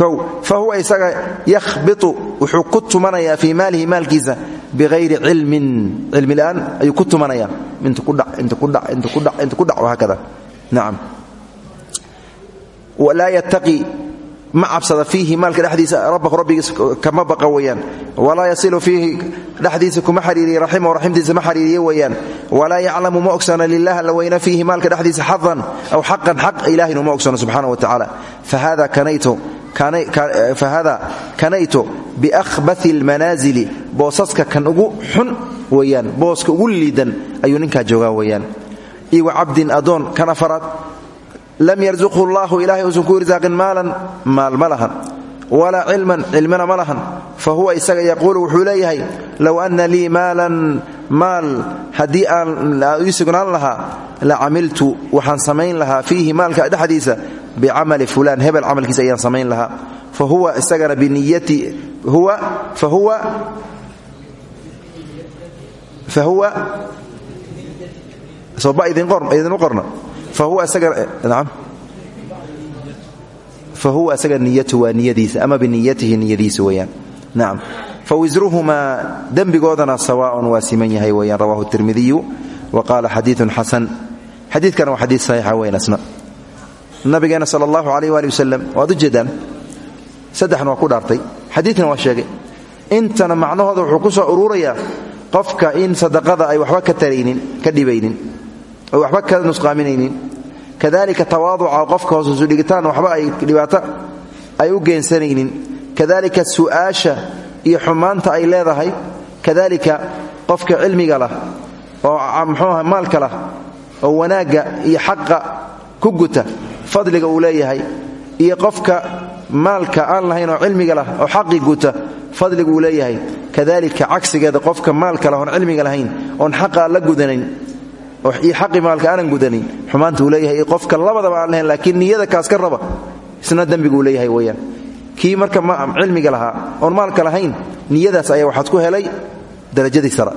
kow fa huwa isaga yakhbitu wuxuu ku tumanayaa fii maalihi maalkiisa biayri cilmin cilmi la'aan ayuu ku tumanaya walaa yattaqi ma cabsada fiihi maalka dhexdiisa rabbahu rabbigiisa kama baqa weeyaan. Walaa yasilu fiihi dhexdiisa kuma xariiriye raximahu raximtiisa ma xariiriye weeyaan. Walaa yaclamu ma ogsana lilah alla weyna fiihi maalka dhexdiisa xadan aw xaqan xaq ilahinu ma ogsano subxaana wa tacaala fahada kanaytu fahada kanaytu biahbathi almanaasili boosaska kan ugu xun weeyaan booska ugu liidan ayuu ninkaa joogaa weeyaan. Iyo wa cabdin adoon kan afaraad lam yarzuqhu allahu ilahay uusan ku irsaaqin maalan maal ma lahan walaa cilman cilmina ma lahan. Fa huwa isaga yaquulu wuxuu leeyahay low ana lii maalan maal haddii aan ii sugnaan lahaa la camiltu waxaan samayn lahaa fiihi maalka dhexdiisa bicamali fulaan hebel camalkiisa ayaan samayn lahaa. Fa huwa isagana biniyati huwa fa huwa fa huwa sooba idinu qorna fa huwa isaga niyatu waa niyadiisa ama biniyatihi niyadiisa weeyaan nacam fawisruhumaa dembigoodana sawaaun waa siman yahay weyaan rawahu tirmidiyu wa qaala xadiiun xasan xadiikana waa xadii saxiixa weyn asna nabigeena sal allahu alayh waali wasalam waad u jeedaan saddexna waa ku dhaartay xadiidkana waa sheegay intana macnahooda wuxuu ku soo ururayaa qofka in sadaqada ay waxba ka kadalika tawaaduca qofka hoosusu dhigitaan waxba ay dhibaato ay u geensanaynin. Kadalika su'aasha iyo xumaanta ay leedahay kadalika qofka cilmiga lah oo mxuuaha maalka lah oo wanaagga iyo xaqa ku guta fadliga uu leeyahay iyo qofka maalka aan lahayn oo cilmiga lah oo xaqi guta fadliga uu leeyahay. Kadalika cagsigeeda qofka maalka lah oon cilmiga lahayn oon xaqa la gudanayn iyo xaqi maalka aanan gudanin. Xumaanta uu leeyahay qofka labadaba aan lahayn laakiin niyada kaas ka raba isna dembiguu leeyahay weyaan kii marka cilmiga lahaa oon maalka lahayn niyadaas ayaa waxaad ku helay darajadii sara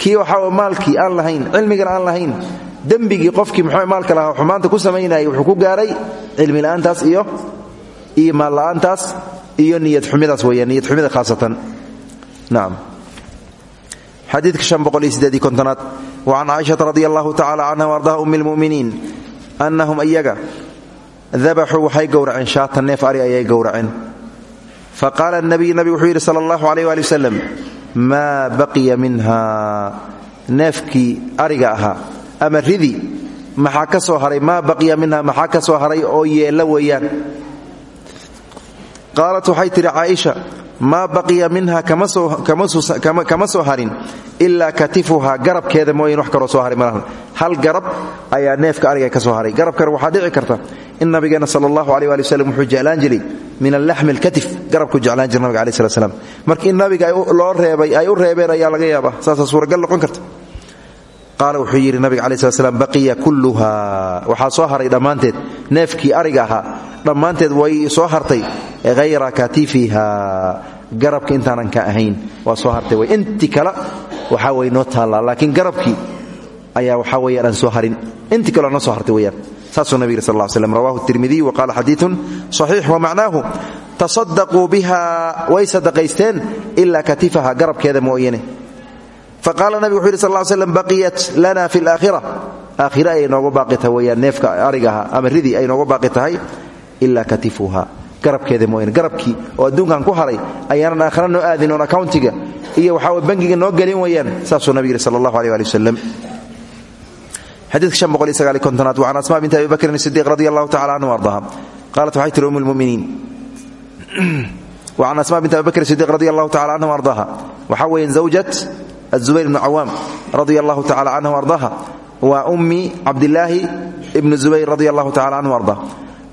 kii waxaa maalkii aan lahayn cilmigana aan lahayn dembigii qofkii muxuu maalka lahaa xumaanta ku samaynayay wuxuu ku gaaray cilmi la'aantaas iyo iyo maal la'aantaas iyo niyad xumidaas weyaan niyad xumida khaasatan. Nacam xadiidka kontonaad. Wa can caaishata radi allahu tacala canha ardaha ummi lmu'miniin annahum iyaga dabaxuu waxay gowraceen shaatan neef ari ayay gowraceen. Fa qaala nabiy nabigu wuxuu yidhi sala allahu alayh waali wasalam maa baqiya minha. Neefkii ariga ahaa ama ridi maxaa ka soo haray? Maa baqiya minha maxaa ka soo haray? Oo yeella weeyaan maa baqiya minha kama soo harin ilaa katifuhaa garabkeeda mooyan wax kaloo soo haray malahan hal garab ayaa neefka ariga ka soo haray. Garabkana waxaa dhici karta in nabigeena sal allahu aleh ali waslm wuxuu jeclaan jiray min alaxmi alkatif. Garabku jeclaan jira nabiga aleh slat marka in nabiga loo reebay ay u reebeen ayaa laga yaabaa. Saasaa suuragal noqon karta. Qaala wuxuu yidhi nabiga alai slat baqiya kulluha. Waxaa soo haray dhammaanteed. Neefkii ariga ahaa dhammaanteed way soo hartay hayra katifiha garabka intaanan ka ahayn waa soo hartay way. Inti kale waxaa way noo taallaa laakiin garabkii ayaa waxaa weyaan aan soo harin. Inti kale noo soo hartay weyaan saasuu nabig yiri sal lla slam rawahu tirmidiy wa qaala xadiiun saxiix wamacnaahu tasadaquu biha way sadaqaysteen ilaa katifaha garabkeeda mooyane faqaala nabig wuxuu yidhi sal slam baqiyat lana fi alaakhira aakhira ayay noogu baaqi tahay neefka arigaha ama ridii ay noogu baaqi tahay ilaa katifuha. Garabkeeda mooyane garabkii oo adduunkan ku haray ayaanan aakhira noo aadin oon accountiga iyo waxaa bangiga noo gelin weyaan saasuu nabig yidhi sal allahu aleh ali wasalam xadiidka shan boqol iyo sagaal iyo kontonaad wa can asma binti abi bakrin sidiiq radi allahu tacala canhu ardaha. Qaalat waxay tihi um lmuminiin can asma binti abi bakrin sidiiq radi allahu tacala canhu ardaha. Waxaa weeyaan zawjat azubayr ibnu cawaam radia allahu tacala canhu ardaha. Waa ummi cabdilaahi ibnu zubayr radi allahu tacala canhu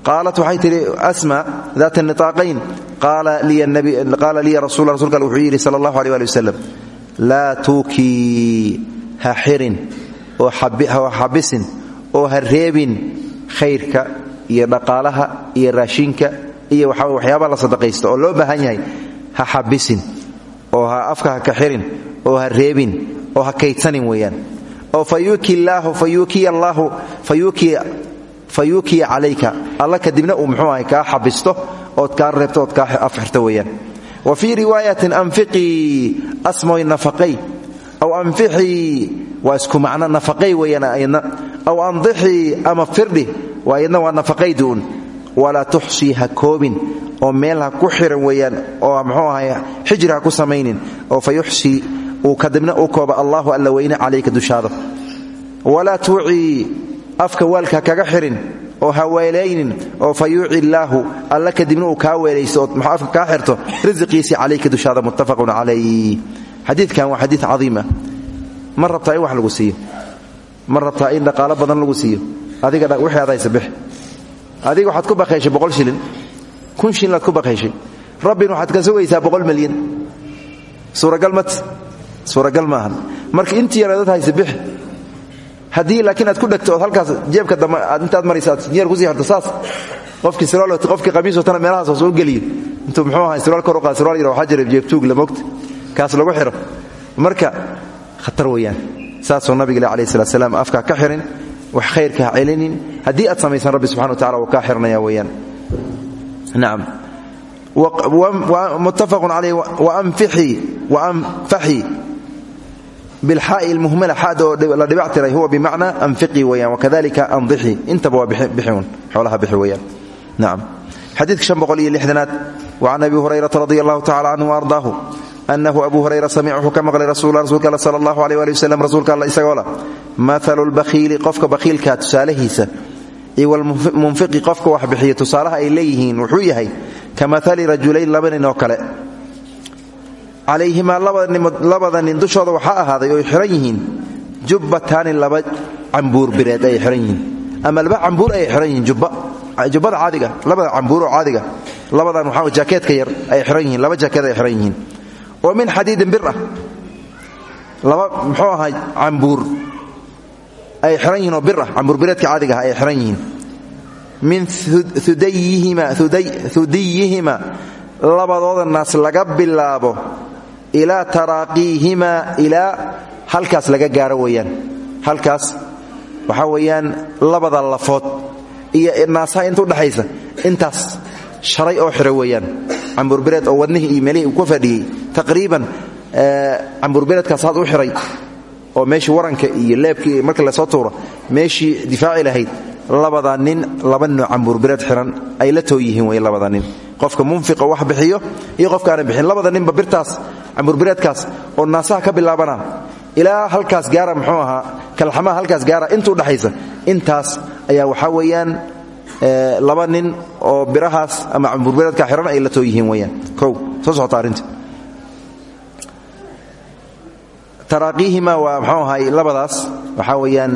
qaalat waxay tihi asma daata niaaqayn qaala liya rasul rasulka wuxuu yidhi sala allahu aleh ali wasalam laa tuukii ha xirin oo xabisin oo ha khayrka iyo dhaqaalaha iyo raashinka iyo waxyaabaha la sadaqaysto oo loo baahan yahay ha xabisin oo ha afka ha ka xirin oo ha reebin oo ha kaydsanin weeyaan. Oo fayuukiya calayka. Alla kadibna uu muxuu ahay kaa xabisto ood kaa reebto ood kaa afxirto weeyaan. Wa fii riwaayatin anfiqii asmoy nafaqay. Aw anfixii waa isku macno nafaqay weeyaan ayadna aw andixii ama firdhi waa ayadna waa nafaqayduun walaa tuxsii ha koobin. Oo meel ku xiran weeyaan oo muxuu ahay xijri ku samaynin. Oo fa yuxsii kadibna u kooba allahu alla weyne calayka dushaada walaa tuucii afka waalka kaga xirin oo ha weelaynin oo fa yuuci illaahu alla kadibna uu kaa weelaysto ood afka kaa xirto risiqiisii calayka dushaada muttafaqun calayh. Xadiidkan waa xadiid cadiima. Ma rabtaa wax lagu siiyo? Ma in dhaqaalo badan lagu siiyo? Adiga wixii adaysa bix. Adiga waxaad ku baqayshay boqol shilin. Kun shilinaad ku baqayshay. Rabbin waxaad ka sugaysaa boqol milyan. Suuragal mat suuragal maahan. Marka intii yaraadad hayse bixi haddii laakiin aad ku dhegto ood halkaas jeebka dambe aad intaad maraysa aad sinjeer ku sii xirto saas. Qofkii sirwaal qofkii qamiis watana meelahaas hoos u geliyo intuu muxuu ahay sirwaal kor u qaad sirwaal yaro waxaa jira jeebtuug la mogta kaas lagu xiro. Marka khatar weeyaan. Saasuu nabiga ileh alayhi salatu salaam afkaa ka xirin wax khayrka ha celinin. Haddii aad samaysan rabbi subxana wa tacala wuu kaa xiranaya weeyaan. Nacam muttafaqun calayh waanfaxii bilxaa'i lmuhmala xaadoo la dhibac tiray huwa bimacnaa anfiqii weeyaan wakadalika andixii intaba waa bixun xoolaha bixi weeyaan nacam xadiidka shan boqol iyo lixdanaad wacan abi hurayrata radi allahu tacala canhu waardaahu anahu abu hurayra samic wuxuu ka maqlay rasuula rasuulka all sala allahu aleh ali waslem rasuulka alla isagoo lah maalu lbakhiili qofka bakhiilka tusaalahiisa iyo walmunfiqi qofka wax bixiya tusaalaha ay leeyihiin wuxuu yahay ka maali rajulayn laba nin oo kale calayhimaa labada nin dushooda waxaa ahaaday oo ay xihan yihiin jubbataani laba cambuur bireed ay xihan yihiin. Ama laba cambuur ay xihan yihiin jubbada caadiga labada cambuuroo caadiga labadan waxaa jaakeedka yar ay xihan yihiin laba jaakeed ay xihan yihiin. Oo min xadiidin bir laba muxuu ahaa cambuur ay xihan yihiin oo bir ah cambuurbireedka caadiga ay xihan yihiin. Min udayihima labadooda naas laga bilaabo ilaa taraaqiihimaa ilaa halkaas laga gaaro weeyaan. Halkaas waxaa weeyaan labada lafood iyo naasaha inta udhexaysa intaas sharay oo xira weeyaan. Cambuurbireed oo wadnihii iyo meelihii uu ka fadhiyey taqriiban cambuurbireedkaas had u xiray oo meeshii waranka iyo leebkii marka la soo tuuro meeshii difaaci lahayd labada nin laba nooc cambuurbireed xiran ay la too yihiin labada nin qofka munfiqa wax bixiyo iyo qofka aanan bixin. Labada ninba birtaas cambuurbireedkaas oo naasaha ka bilaabana ilaa halkaas gaara muxuu ahaa kalxamaha halkaas gaara inta udhexaysa intaas ayaa waxaa weeyaan laba nin oo birahaas ama cambuurbireedka xiran ay la too yihiin weyaan soo socota arrinta. Taraaqiihima waa mxuu ahay labadaas waxaa weeyaan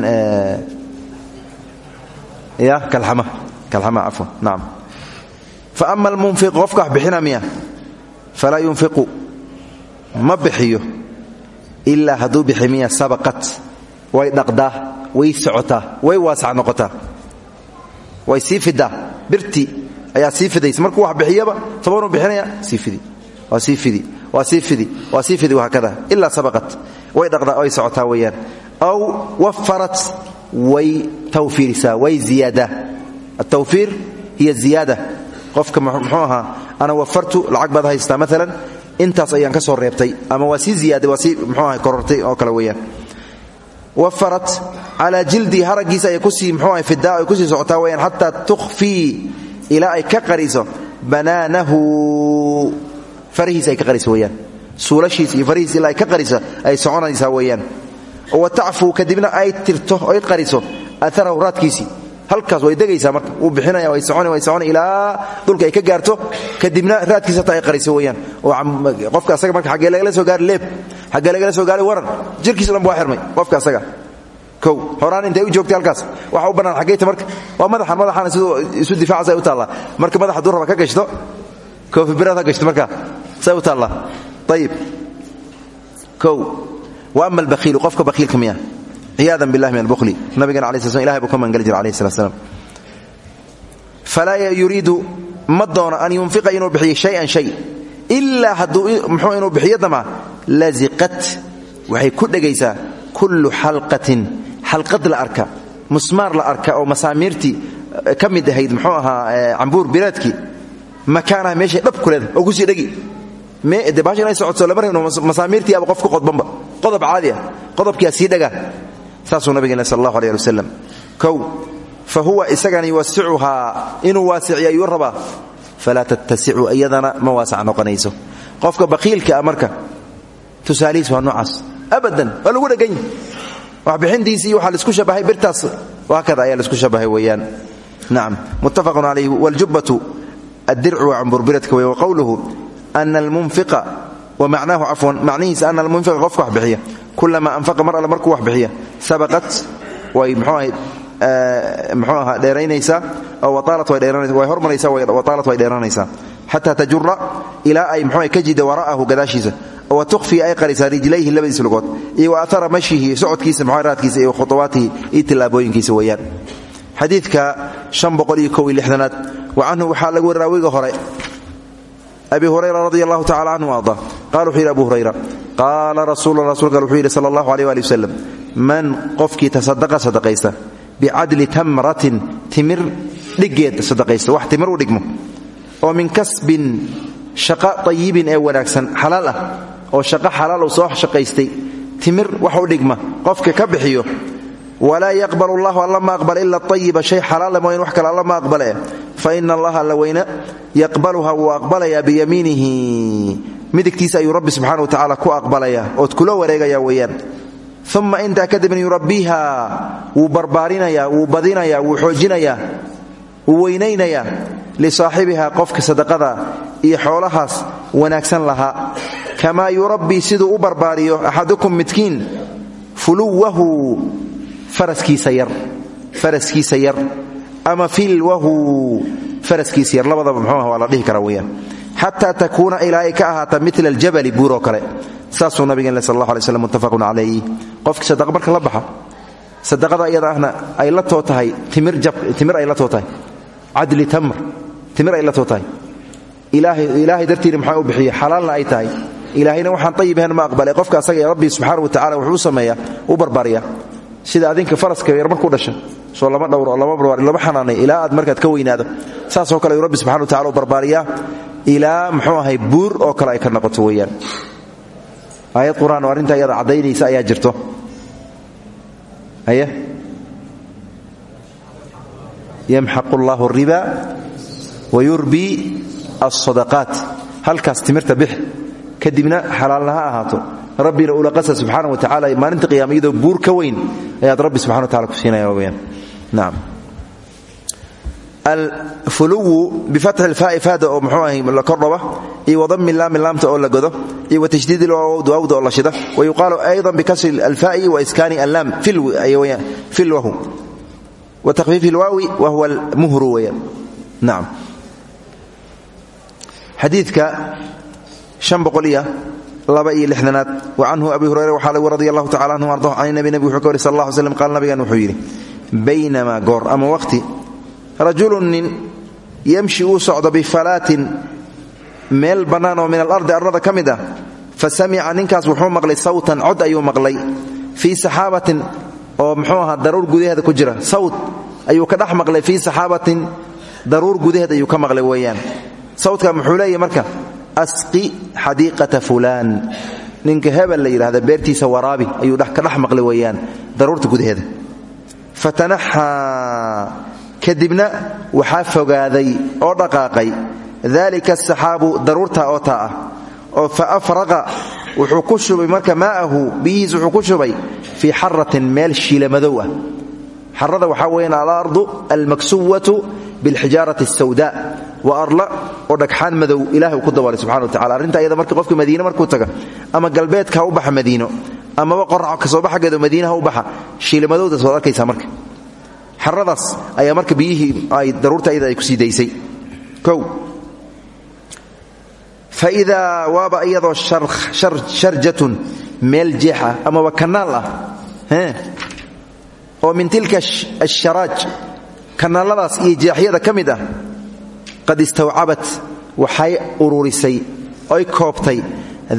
ya kalxama kalxama cafwan nacam fa ama almunfiq qofka wax bixina miya falaa yunfiqu ma bixiyo ilaa hadduu bixi sabaqat way dhaqdaa way socotaa way waasac noqotaa way sii birtii ayaa sii fidaysa wax bixiyaba tobanuu bixinaya sii fidi waa sii fidi waa sii fidi waa sii sabaqat way dhaqdaa way socotaa weeyaan aw wafarat way tawfiirisaa way ziyaadaa altawfiir hiya ziyaada qofka muxuu ahaa ana wafartu lacag baad haystaa maalan intaas ayaan ka soo reebtay. Ama waa sii ziyaaday waa sii muxuu aha korortay oo kale weeyaan. Wafarat calaa jildii haraggiisa ay ku sii muxuu aha fidaa ay ku sii socotaa weyaan xataa tukhfii ilaa ay ka qariso banaanahu. Farihiisa ay ka qariso weyaan suulashiis iyo farihiis ilaa ay ka qariso ay soconaysaa weeyaan. Wa tacfuu kadibna ay tirto oy qariso aarahu halkaas way degaysaa marka. Wuu bixinaya way soconi way soconi ilaa dhulka ay ka gaarto. Kadibna raadkiisa hataa ay qariso oo qofka asaga marka xaggee lagala soo gaari leeb xaggee lagala soo gaari waran jirkiisa dhan bu qofka asaga. Kow horaan intay u joogtay halkaas? Waxa u bannaan xaggeyta marka waa madaxan madaxana siduu isu difaacasay u taallaa. Marka madax hadduu raba ka gashto koofi biraad gashto markaa say u taallaa. Ayib kow wa ama albakiilu qofka bakiilka miya ciyaada billahi min albukli nabigana ala sl ilahay buu ka magangeli jira alayh slat slam falaa yuriidu an yunfiqa inuu bixiyo shayan shay. Ilaa hadduu muxuu inuu bixiyo dama? Laziqat. Waxay ku dhegaysaa kullu xalqatin. Xalqad la arka musmaar la arka oo masaamiirtii ka mid ahayd muxuu ahaa cambuur biraadkii makaanaha meeshay dhab ku leeda oo ku sii dhegi. De baasha inay socodso lama aba qof ku qodbanba. Qodob caadi ah qodobkiaa sii dhaga saasuu nabigeen sal allahu aleh ali wasalam kow fa huwa isagana yuwasicuhaa inuu waasiciyo ayuu rabaa? Falaa tattasicu iyadana ma waasac noqonayso. Qofka bakiilka ah marka tusaalihiis waa noocaas. Abadan waa lagu dhegany waxbixintiisi iyo waxaa la isku shabahay birtaas hakada ayaa la isku shabahay weeyaan. Nacam muttafaqun calayh wاljubbatu addircu waa camburbiradka wey waqowluhu ana almunfiqa wamacnaahu cafwan macnihiisa ana almunfiqa qofka wax bixiya kulama anfaqa mar alle markuu wax bixiya. Sabaqat way mxuu mxuu ahaa dheeraynaysaa oo wataalat way dheeranaysa way hormaraysaa wataalat way dheeranaysaa xataa tajura ilaa ay mxuu ka jida wara'ahu gadaashiisa. Wa tukhfi ay qarisaa rijlayhi labadiisa lugood. Iyo wa aara mashyihi socodkiisa muxaraadkiisa iyo khuطawaatihi iyo tillaabooyinkiisa weeyaan. Xadiidka aad wa canhu waxaa laga wari raawiga hore abi hurayra radi allahu tacala canhu arda. Qala wuxuu yidhi abu hurayra qaala rasuul rasulka wuxuu yidhi sala allahu aleh ali wasalam man qofkii tasadaqa sadaqaysta bicadli tamratin timir dhiggeed sadaqaysta wax timir u dhigmo oo min kasbin shaqo ayibin ee wanaagsan xalaal ah oo shaqo xalaal uu soo shaqaystay timir wax u dhigma qofka ka bixiyo walaa yaqbalu llahu alla ma aqbala ila ayiba shay xalaala mooyn wax kale alla ma aqbale fa ina allaha alla weyne yaqbaluha wuu aqbalayaa biyamiinihi. Midigtiisa ayuu rabbi subxana wa tacala ku aqbalaya ood kula wareegaya weeyaan. Uma intaa kadibna yurabbiha wuu barbaarinaya wuu badinaya wuu xoojinayaa wuu weynaynayaa lisaaxibiha qofka sadaqada iyo xoolahaas wanaagsan lahaa. Kamaa yurabbii siduu u barbaariyo axadukum midkiin fuluwahu faraskiisa yar ama filwahu faraskiisa yar labadaba mxuuah waa la dhihi karaa weyaan xataa takuuna ilaa ay ka ahaata mila kale. Saasuu nabigeen sal allah alay slam muttafaqun calayh qofkii la baxa sadaqada iyada ahna ay la too tahay timir ay la too tahay. Tamr timir ay la too tahay. Ilaahay dartiina maxaa u bixiya xalaalna ay tahay. Ilaahayna waxaan ayibhan ma aqbalay. Qofka asaga rabbi subxaana wa tacala wuxuu u u barbaariyaa sida adinka faraska yar markuu dhasha soo lama dhowro lama barbaari lama xanaanay ilaa aad markaad ka weynaado. Saasoo kale ayuu rabbi subxana wa tacala u barbaariyaa ilaa muxuu ahay buur oo kale ay ka noqoto weeyaan. Aayad qur'aan oo arrinta iyada caddaynaysa ayaa jirto. Aya? Yamxaqu allahu riba wayurbi alsadaqaat halkaas timirta bix kadibna xalaalna ha ahaato rabbina ula qasa subxaana wa tacala maalinta qiyama iyadoo buur ka weyn ayaad rabbi subxana wa tacala ku siinaya weyaan nacam alfuluwu bifatxi lfaai faada oo muxuu ahay la kordhaba iyo wadami laami laamta oo la godo iyo watashdiid ilwawd wawda oo la shida wa yuqaalu ayضa bikasri alfaai wa iskaani allaam filwahu. Wa takhfiifi lwaawi wa huwa almuhru weyaan nacam xadiidka an laba iyo lixdanaad. Wa canhu abi hurayra waxaa lagu radi allahu tacala anhu ardahu can nabi nabig wuxuu ka wari sal allah ly wuxuu yidhi baynamaa goor ama waqhti rajulun yamshi uu socdo bifalaatin meel bannaan oo min alardi arlada ka mid ah fa samica ninkaas wuxuu maqlay sawtan cod ayuu maqlay. Fii saxaabatin oo muxuu ahaa daruur gudaheeda ku jira sawt ayuu ka dhex maqlay fii saxaabatin daruur gudaheed ka maqlay weeyaan. Sawtka muxuu leeyahy marka asqi xadiiqata fulaan. Ninka hebel la yidhahda beertiisa waraabi ayuu ka dhex maqlay weeyaan daruurta gudaheeda. Fatanaxaa kadibna waxaa fogaaday oo dhaqaaqay dalika asaxaabu daruurta oo taa ah. Oo fa afraqa wuxuu ku shubay marka maa'ahu biyihiis wuxuu ku shubay fii xaratin meel shiilamadow ah. Xarada waxaa weeyaan alardu almaksuwatu bilxijaarati asawda waa arla oo dhagxaan madow ilahay uu ku dabalay subxana wa tacala arrinta ayada marka qofka madiine markuu taga ama galbeedka ha u baxa madiino amaba qorax ka soo baxageedo madiina ha u baxa shiilimadowdaas waad arkaysaa marka. Xaradaas ayaa marka biyihii ay daruurta ayada ay ku sii daysay. Kow. Fa idaa waaba iyadoo sharjatun meel jeex ah amaba kanaal ah min tilka asharaaj kanaaladaas iyo jeexyada ka mid ah qad istawcabat waxay ururisay oy koobtay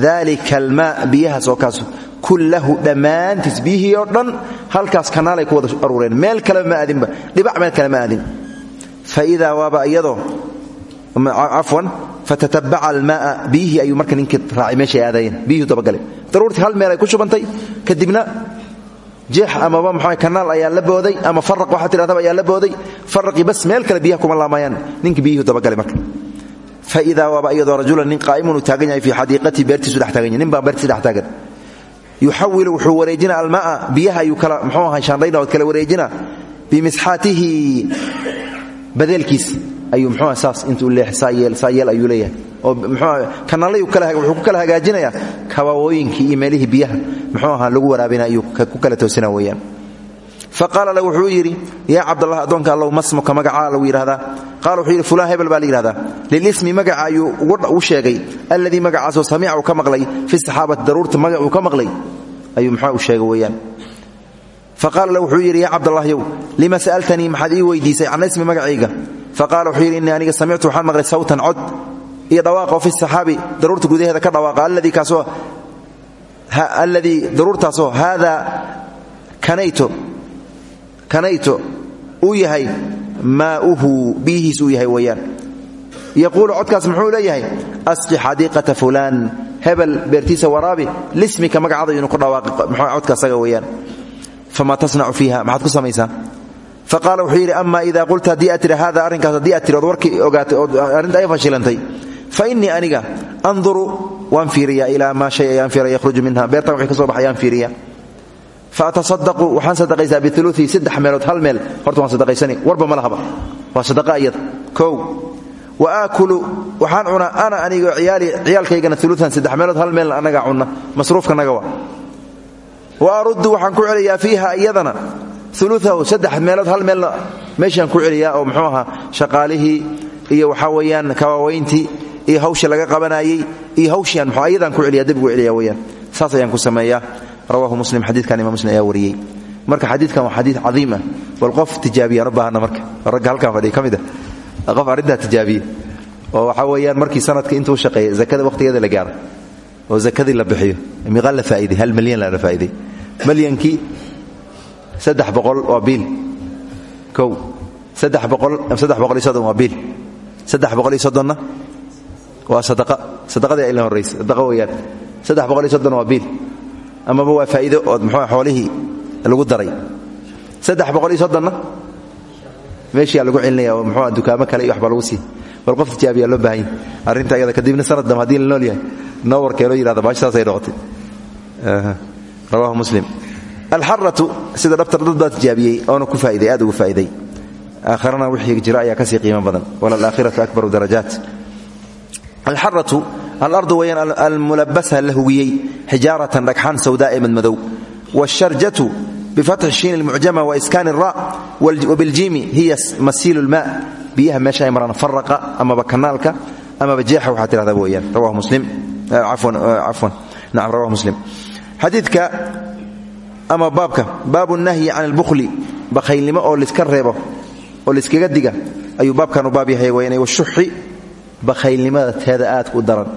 dalika almaa biyahaas oo kullahu dhammaantiis biyihii oo dhan halkaas kanaalay ku wada aruureen. Meel kaleba ma aadinba dhibac meel kale ma aadin. Fa idaa waaba iyadoo cafwan fatatabaca almaaa biyihii ayuu marka ninkii raacay meeshay aadayeen biyihii dabagalay. Daruurtii hal meel ay ku shubantay kadibna jeex amaba mxua kanaal ayaa la booday ama faraq waxaa tidhahdaba ayaa la booday. Faraqii bas meel kale biyaha kuma laamayaan. Ninkii biyihii dabagalay marka. Fa idaa waaba iyadoo rajulan nin qaa'imun uu taagan yahay fii xadiiqatii beertiisu dhex taagan yahay. Nin baa beertiisi dhex taagan. Yuxawilu wuxuu wareejina almaa biyaha ayuu kala mxuu ahay shaandhayna ood kala wareejina bimisxaatihi badeelkiis ayuu mxuua saas intuu leex saa yeel ayuu leeyahay oo mxuua kanaallayuu wuxuu ku kala hagaajinayaa kabawooyinkii iyo biyaha. Muxuu ahaa lagu waraabina ayuu ku kala toosina weeyaan. Fa qaala la wuxuu yidhi yaa cabdallah addoonka allow masmuka magacaa lagu yidhahdaa qaala wuxuu yidhi fulaan hebel baa la yidhahdaa lilismi magaca ayuu u sheegay alladii magacaasoo samica uu ka maqlay fi saxaabati daruurta magacuu ka maqlay. Ayuu muxua u sheegay weeyaan. Faqaala le wuxuu yidhi yaa cabdallahyow lima sa'altanii maxaad ii weydiisay ismi magacayga? Faqaala wuxuu yidhi innii aniga samictu sawtan cod iyo dhawaaqoo fi saxaabi daruurta gudaheeda ka dhawaaqa alladii daruurtaasoo haadaa kanayto uu yahay maauhu biyihiis uu yahay weyaan yaquulu codkaas muxuu leeyahay asqi xadiiqata fulaan hebel beertiisa waraabi lismika magacada inuu ku dhawaaqi codka asaga weeyaan. Fama tasnacu fiiha maxaad ku samaysaa? Faqaala wuxuu yidhi ama ida qulta haddii aad tiri hada arrinkaas haddii aad tiri ood warkii ogaatay ood arrinta ay fa innii aniga anduru waan fiiriyaa ilaa maa shay ayaan fiira yakhruju minha beertan wixii ka soo baxay ayaan fiiriya faatasadaqu waxaan sadaqaysaa biuluii saddex meelood hal meel. Horta waan sadaqaysani warba ma lahaba. Sadaqa iyada. Kow wa aakulu waxaan cunaa ana anigo ciyaalkaygana uluan saddex meelood hal meel annagaa cunna. Masruufkanaga wa wa aruddu waxaan ku celiyaa fiiha iyadana. Uluahu saddex meelood hal meelna meeshaan ku celiyaa oo muxuu ahaa shaqaalihii iyo waxaa weeyaan kawaaweyntii iyo hawsha laga qabanayey iyo hawshiian mxu ayadaan ku celiya dib ugu celiya weyaan saas ayaan ku sameeyaa. Rawahu muslim xadiidkan imam muslim ayaa wariyey. Marka xadiidkan waa xadiid cadiim ah bal qof tijaabiyaan u baahana marka. Ragga halkaan fadhiya ka mid ah. Qof arrintaa tijaabiye oo waxaa weeyaan markii sanadka intuu shaqeeya zakada wakhtigeeda la gaaro. Oo zakadii la bixiyo. Miiqa la faa'iday hal malyan la faa'iday malyankii saddex boqol waa biil. Kow saddex boqol saddex boqol iyo soddon waa biil. Saddex boqol iyo soddonna waa sadaqa. Sadaqadii ayla horraysa sadaqa weeyaan. Saddex boqol iyo soddon waa biil. Amaba waa faa'iido ood xoolihii lagu daray. Saddex boqol lagu celinaya oo muxuu dukaamo kale iyo waxbaa lagu sii bal qof tijaabiyaa loo baahan arrinta ayada kadibna sanad dam haddii la nool yahay. Noo warkeeloo yihahda baash saasay noqotay. Rawahu muslim. Alxaratu sida dhabtar dad baa tijaabiyey ku faa'iday aad ugu faa'iday. Aakharana wixii jira ayaa ka sii qiimo badan. Walalaakhiratu akbaru darajaat alxaratu alardu weyaan almulabasa la hugiyey xijaaratan dhagxaan sawdaa ee madmadow. Wsharjatu bifatxi shiin almucjama waiskaan ra wabiljiimi hiya masiilu lma biyaha meesha ay maraan faraqa amaba kanaalka amaba jeexa waxaa tirahdaa weyaan rawahu muslim. Cafwan nacam rawahu muslim. Xadiidka ama baabka baabu nahyi can albukli bakhaylnimo oo liska reebo oo liskaga diga ayuu baabkan u baab yahay weyaan washuxi bakhaylnimada teeda aadka u daran.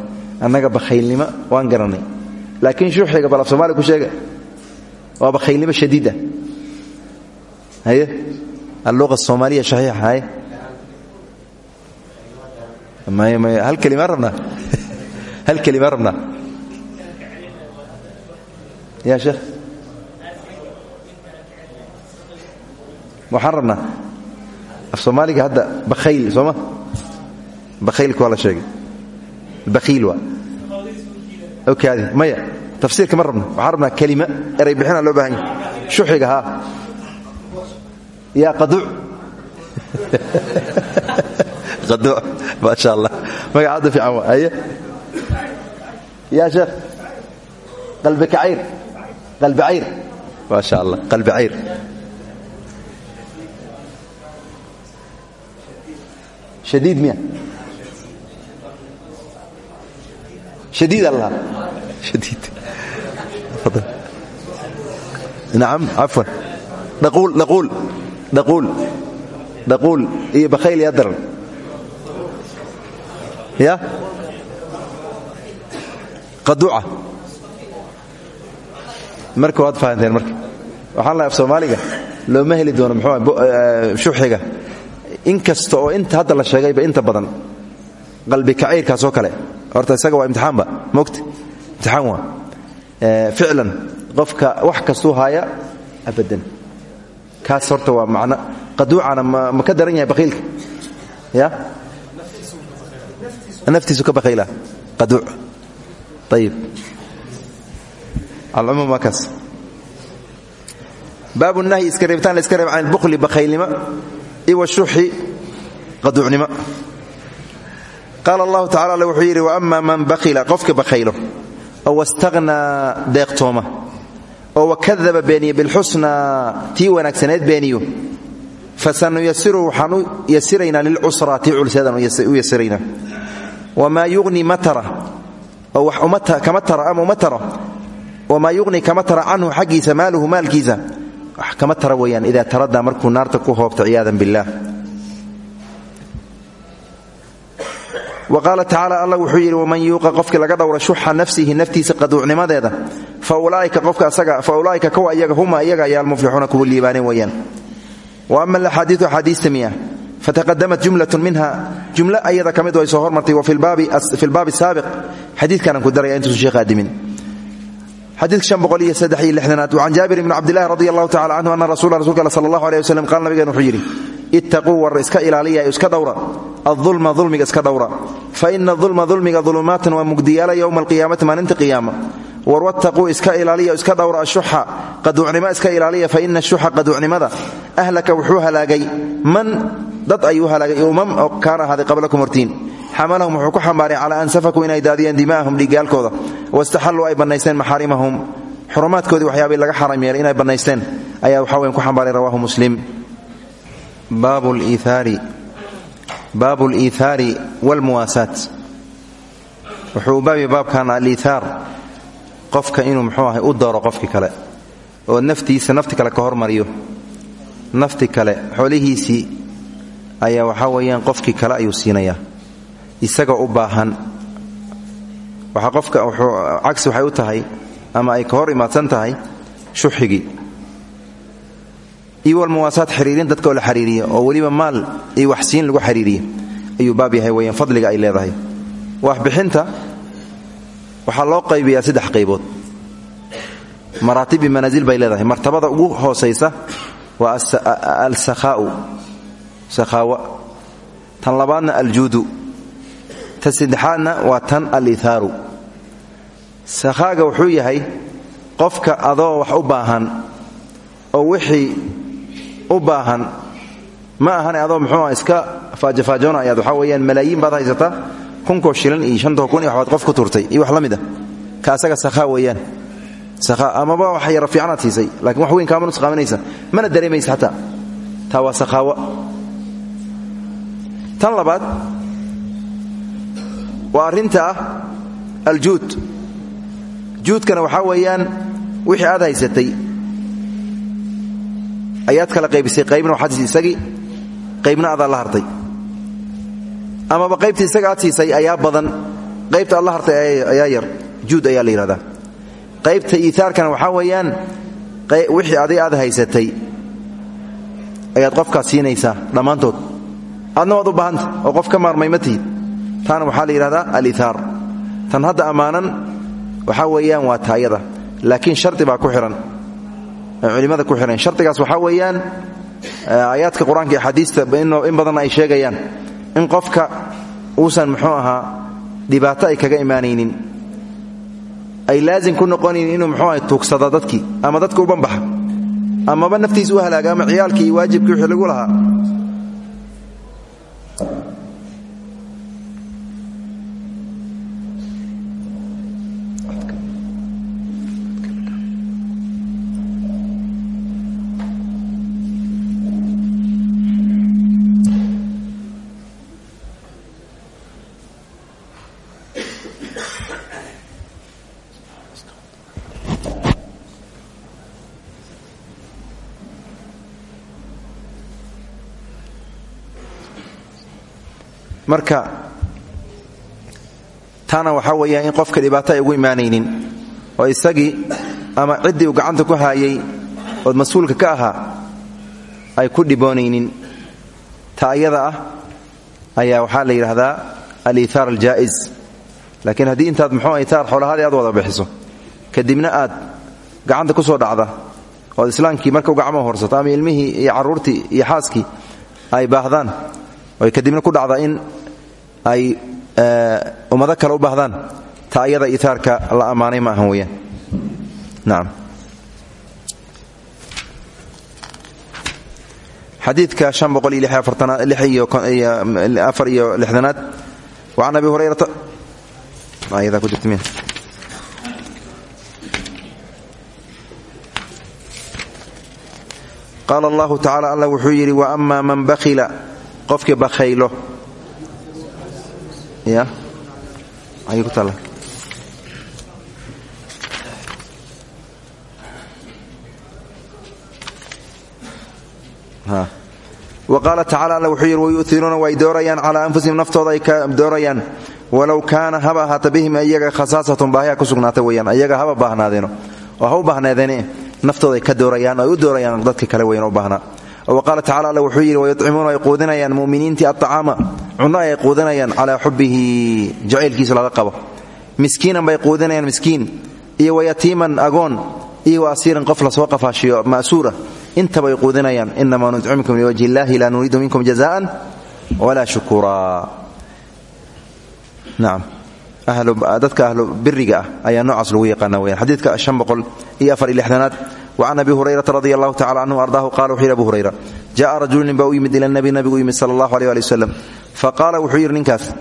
Annaga bakhaylnimo waan garanay. Laakiin shuxiga bal af somaali ku sheega. Waa bakhaylnimo shadiid ah haye alluqa asoomaaliya saxiixa haye? Maya maya hal kelimaan rabnaa hal kelimaan rabnaa ya sheekh. Waxaan rabnaa. Af soomaaliga hadda bakhayl sooma bakhaylka waa la sheegay. Bakhiil waa okaadi maya tafsiirka ma rabna waxaan rabnaa kelima eray bixina loo baahan yahay. Shuxiga haa yaa qaduuc. Qaduuc maa sha allah magacaada fiican waa haye yaa sheekh qalbi kacayr qalbi cayr. Maa sha allah qalbi cayr. Shadiid miya shadiid allah shadiid nacam cafwan dhaquul iyo bakhayl yaa daran ya qaduuca marka waad fahanteen marka waxaan lahay af soomaaliga looma heli doono muxuu shuxiga in kasta oo inta hadda la sheegayba inta badan qalbi kacayrkaasoo kale horta isaga waa imtixaanba mogta imtixaan waa ficlan qofka wax kastuu haaya abadan. Kaas horta waa macno qaduucana ma ka daran yahay bakhiilka ya? Naftiisu ka bakhiila qaduuc. Ayib alcumuum waa kaas. Baabu nahyi iska reebitaan la iska reeb can ilbukhli bakhaylnimo iwashuxi qaduucnimo qaala allahu tacala alle wuxuu yidhi waama man bakhila qofka bakhaylo oo wastaghnaa deeqtooma oo wakadaba beeniyo bilxusnaa tii wanaagsaneed beeniyo fasanuyasiru waxaan u yasiraynaa lilcusraati culseedaan u yasiraynaa wamaa yuqni ma tara oo wax kama tara ama uma tara wamaa yuqni kama tara canhu xaggiisa maaluhu maalkiisa wax kama tara weeyaan idaa taradaa markuu naarta ku hoobto ciyaadan billaah wa qaala tacaala allah wuxuu yidhi waman yuuqa qofkii laga dhowra shuxa nafsihi naftiisa qaduucnimadeeda fa ulaaika kuwa iyaga huma iyaga ayaa almuflixuuna kuwa liibaaneen weeyaan wa ama alaxaadiiu axaadiista miya fataqadamat jumlatun minha jumlo ayada ka way soo hormartay wa fi lbaabi saabiq xadiidkanan ku daraya intuusan sheekh aadimin xadiidka lixdanaad wacan jaabir ibni cabdillahi radi allahu tacala canhu ana rasula rasulka al sala allahu aleh waslem qaal nabigeen wuxuu yidhi ittaquu war iska ilaaliya iska dhowra aulma ulmiga iska dhowra fa ina ulma ulmiga ulumaatan waa mugdiyaala yowma alqiyaamati maalinta qiyaama. War wattaquu iska ilaaliya iska dhowra ashuxa qaduucnimo iska ilaaliya fa ina shuxa qaduucnimada ahlaka wuxuu halaagay. Man dad ayuu halaagay umam oo kaana ahaaday qablakum hortiin xamalahum wuxuu ku xambaaray calaa an safakuu inay daadiyeen dima'ahum dhiiggaalkooda wastaxalluu ay bannaysteen maxaarimahum xurumaadkoodii waxyaabay laga xaram inay bannaysteen ayaa waxaa weyn ku xambaaray rawahu muslim baabu liihaari walmuwaasaat wuxuu u baabya baabkan aliithaar qofka inuu muxuu ahay u daro qofki kale oo naftiisa nafti kale ka hormariyo. Nafti kale xoolihiisii ayaa waxaa weeyaan qofkii kale ayuu siinayaa isagoo u baahan. Waxaa qofka cagsi waxay u tahay ama ay ka hor imaadsan tahay shuxigii iyo walmuwaasaad xiriirin dadka la xiriiriya oo weliba maal iyo waxsiin lagu xiriiriya ayuu baab yahay weyaan fadliga ay leedahay. Waxbixinta waxaa loo qaybiyaa saddex qaybood. Maraatibi manaasil bay leedahay. Martabada ugu hoosaysa waa alsakhaa'u. Sakhaawa. Tan labaadna aljuudu. Ta saddexaadna waa tan aliithaaru sakhaaga wuxuu yahay qofka adoo wax u baahan oo wixii u baahan. Ma ahane adoo muxuuah iska faajafaajoona ayaad waxaa weeyaan malaayiin baad haysataa kunkoo shilin iyo shantoo kun iyo waxbaad qof ku turtay iyo wax la mid a ka asaga sakhaa weeyaan. Sakhaa amaba wax yara fiicanaad siisay. Lakiin wax weyn kaama nusqaaminaysa mana dareemaysa xataa taa waa sakhaawa. Tan labaad waa arrinta ah aljuud. Juudkana waxaa weeyaan wixii aad haysatay ayaad kala qaybisay qaybna waxaad siisay isagii qaybna adaa la hartay. Amaba qaybta isaga aad siisay ayaa badan qaybta aad la hartay ayaa yar juud ayaa la yidhahdaa qaybta iiaarkana waxaa weeyaan wixii aday aad haysatay ayaad qofkaas siinaysaa dhammaantood. Aadna waad u baahanta oo qof ka maarmay ma tihid. Taana waxaa la yidhahdaa aliiaar tan hadda ammaanan waxaa weeyaan waa taayada laakiin shardi baa ku xihan culimada ku xihan shardigaas waxaa weeyaan aayaadka qur'aanka iyo axaadiista in badanna ay sheegayaan in qofka uusan muxuu ahaa dhibaato ay kaga imaanaynin ay laazim ku noqonaynin inuu muxuu aha tuugsada dadkii ama dadka u banbaxa amaba naftiisa u halaaga ama ciyaalkii iyo waajibkii wixii lagu lahaa marka taana waxaa weeyaan in qofka dhibaato ay ugu imaanaynin oo isagii ama ciddii uu gacanta ku haayay ood mas'uulka ka ahaa ay ku dhiboonaynin. Ta ayada ah ayaa waxaa la yidhaahdaa aliithaar aljaa'is laakiin haddii intaad muxuu itaar xoolahaadii aad wada bixiso. Kadibna aad gacanta ku soo dhacda ood islaamkii marka u gacmo horsato ama ilmihii iyo carruurtii iyo xaaskii ay baahdaan oy kadibna ku dhacda in ay ummado kale u baahdaan. Ta ayada itaarka la ammaanay ma ahan weyaan nacam xadiidka boqol iyo lixdanaad. Waan abi hurayrata. Qaala allahu tacala alla wuxuu yidhi wa ama man bakhila qofkii bakhaylo ya? Ayay ku taalla wa qaala tacala alla wuxuu yidhi wayu'iruuna way doorayaan calaa anfusihim naftooda ay ka doorayaan. Walow kaana haba ahaata bihim iyaga khasaasatun baahiya ku sugnaata weyaan iyaga haba baahnaadeen oo u baahneedeen naftooda ay ka doorayaan ay u doorayaan dadka kale weyan u baahnaa qaala tacala alla wuxuu yidhi wayucimuuna ay quudinayaan muminiintii aطacaama cunno ay quudinayaan calaa xubbihi. Jacaylkiisa laga qabo. Miskiinan bay quudinayaan miskiin. Iyo wayatiiman agoon. Iyo wa asiiran qof la soo qafaashiyo ma'suura. Intabay quudinayaan. Inamaa nudcimkum liwajhi illahi laa nuriidu minkum jazaan walaa shukuraa nacam dadka ahlu biriga ah ayaa noocaas lagu yaqaana weyaan xadiidka boqol iyo afar iyo lixdanaad wacan abi hurayrata radi allahu tacala canhu ardaahu qala wuxuu yidhi abu hurayra ja'a rajulun baa u yimid ila nabi nabigu yimid sala allahu aleh ali wasalam faqaala wuxuu yidhi ninkaas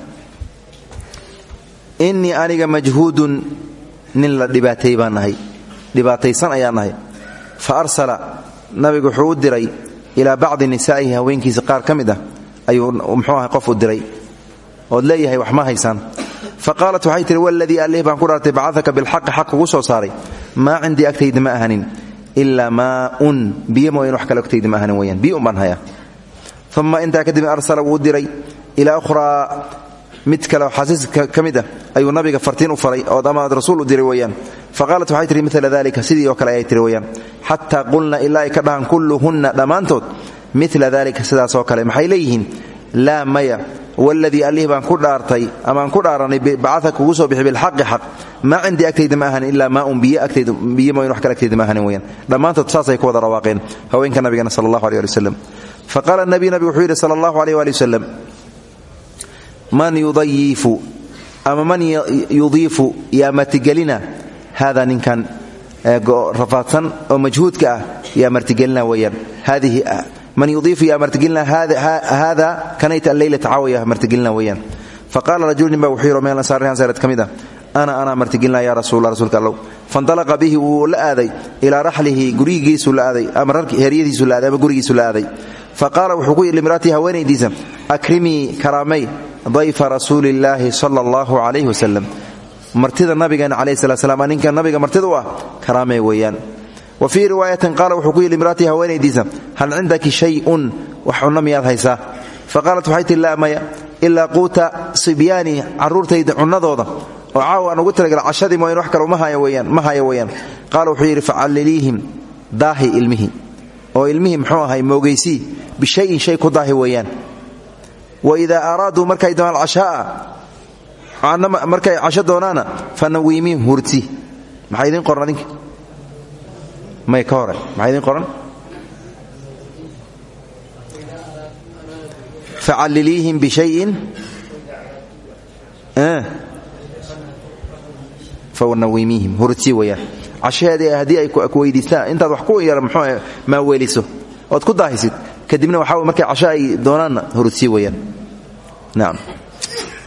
innii aniga majhuudun nin la dhibaateey baan nahay dhibaataysan ayaan nahay fa arsala nabigu wuxuu u diray ilaa bacdi nisaa'ihi haweenkiisa qaar ka mid ah ayuu muxuu ahay qof u diray ood leeyahay wax ma haysaan fa soo saaray maa ilaa maaun biyo mooyan wax kale agtayda ma ahanin weyaan biyo un baan hayaa uma intaa kadib arsala wuu diray ilaa ukhraa mid kale xasiis ka mid ah ayuu nabiga fartiin u faray ood ama rasuul u diray weyaan fa qaalat waxay tihi mila dalika sidii oo kale ayay tihi weyaan xataa qulna ilaa ay ka dhahaan kulluhunna dhammaantood mila dalika sidaasoo kale maxay leeyihiin laa maya wladii allih baan ku dhaartay amaan ku dhaaranay bacaa kugu soo bixi bilxaqi xaq. Maa cindii agtayda ma ahanin ilaa maaun biyo mooyn wax kale agtayda ma ahanin weyaan dhammaantood saasay ku wada rawaaqeen haweenka nabigana sala allahu aleh ali wasalam faqaala nabiy nabigu wuxuu yidhi sala allahu aleyh ali man yudayiifu ama man yudiifu yaa martigelina haada ninkan rafaadsan oo majhuudka ah yaa martigelina weyaan man yudiifu yaa martigelina haada kanayta alleylata caawaya martigelina weyaan faqaala rajulu nin ba wuxuu yidhi meel ansaari ansaareed ka mid ah ana anaa martigelina yaa rasuula rasuulka allow. Fandalaqa bihi wuu la aaday ilaa raxlihi gurigiisuu la aaday ama heryadiisuu la aaday ama gurigiisuu la aaday. Faqaala wuxuu ku yidhi limraatii haweenaydiisa akrimii karaamay dayfa rasuuli illaahi sala allahu calayhi wasalam martida wa fii riwaayatin qaala wuxuu ku yidhi imraatii haweenaydiisa hal cindaki shayun? Wax cunno miyaad haysaa? Fa qaalat waxay tihi laa maya ilaa quuta sibyaani carruurtayda cunnadooda oo caawa aan ugu talagala cashadii mooyn wax kale ma haya weeyaan. Qaala wuxuu yidhi facalliliihim daahi ilmihii oo ilmihii muxuu ahay moogeysii bishayin shay ku daahi weeyaan. Wa idaa araaduu markay doonaan cashaaa markay casho doonaana may ka hore. Maxaa idiin qoran? Facalliliihim bishayin fanawiimiihim hurti weyaan cashaheedii haddii ay ku weydiistaan intaad wax ku yara mxuu maaweeliso ood ku daahisid. Kadibna waxaa markay casho ay doonaanna hurti weyaan nacam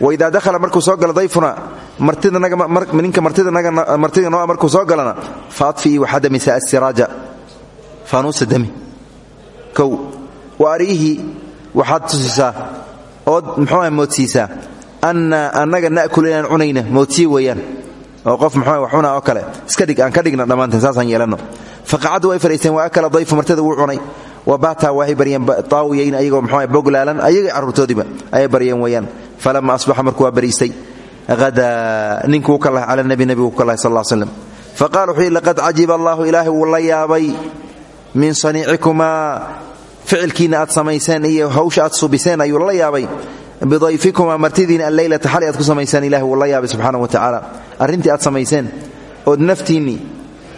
waidaa dahala markuu soo galo dayfuna ninka martida noo markuu soo galana faadfiii waxaa damisa asiraaja faanuusa dami kow wa ariihi waxaad tusisaa ood muxuu ah moodsiisaa anna annaga na'kul inaan cunayna moodsii weeyaan. Oo qof muxuu wax oo kale iska dhig aan ka dhigna dhammaanteen saasaan yeelanno. Faqacaddu way fadhiisteen wa akala dayfu martada wuu cunay. Wa baataa waxay baryeen taawiyayn ayagoo muxuu boglaalan ayagay carruurtoodiiba ayay baryeen weeyaan. Falama asbaxa markuu bariistay laqad cajiba allahu ilaahay wuu la yaabay min saniicikumaa ficilkiinna aad samayseen iyo hawsha aad subiseen ayuu la yaabay bidayfikumaa martidiina alleylata xali aad ku samayseen ilahi wuu la yaabay subxaana wa tacaala arrintii aad samayseen ood naftiinnii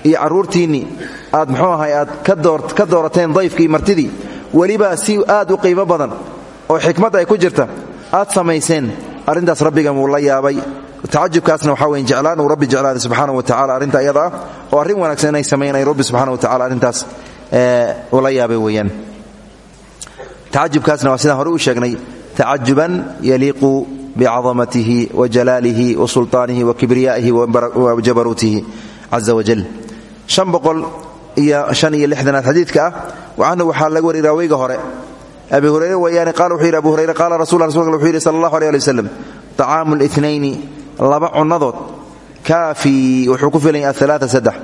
iyo carruurtiinnii aad muxuu ahay aad ka doorateen dayfkii martidii weliba si aad u qiimo badan oo xikmad ay ku jirta aad samayseen arrintaas rabbigan wuu la yaabay. Tacajubkaasna waxaa weyn jeclaan uu rabbi jeclaaday subxaana wa tacala arrinta ayada oo arrin wanaagsan inay samaynay rabbi subxana wa tacala arrintaas uu la yaabay weeyaan. Tacajubkaasna waa sidaan hore u sheegnay. Tacajuban yaliiqu bicadamatihi wa jalaalihi wa sulطaanihi wa kibriyaa'ihi wa jabaruutihi caza wajal an boqol iyo shan iyo lixdanaad xadiidka ah wacanhu waxaa laga wari raaweyga hore abi hurayre wayaane qaal wuxuu yidhi abu hurayre qaala rasul rasulka wuxuu yidhi sal allah aleh ali waslam acaamu اlitnayni laba cunnadood kaafi wuxuu ku filanya aalaaa saddex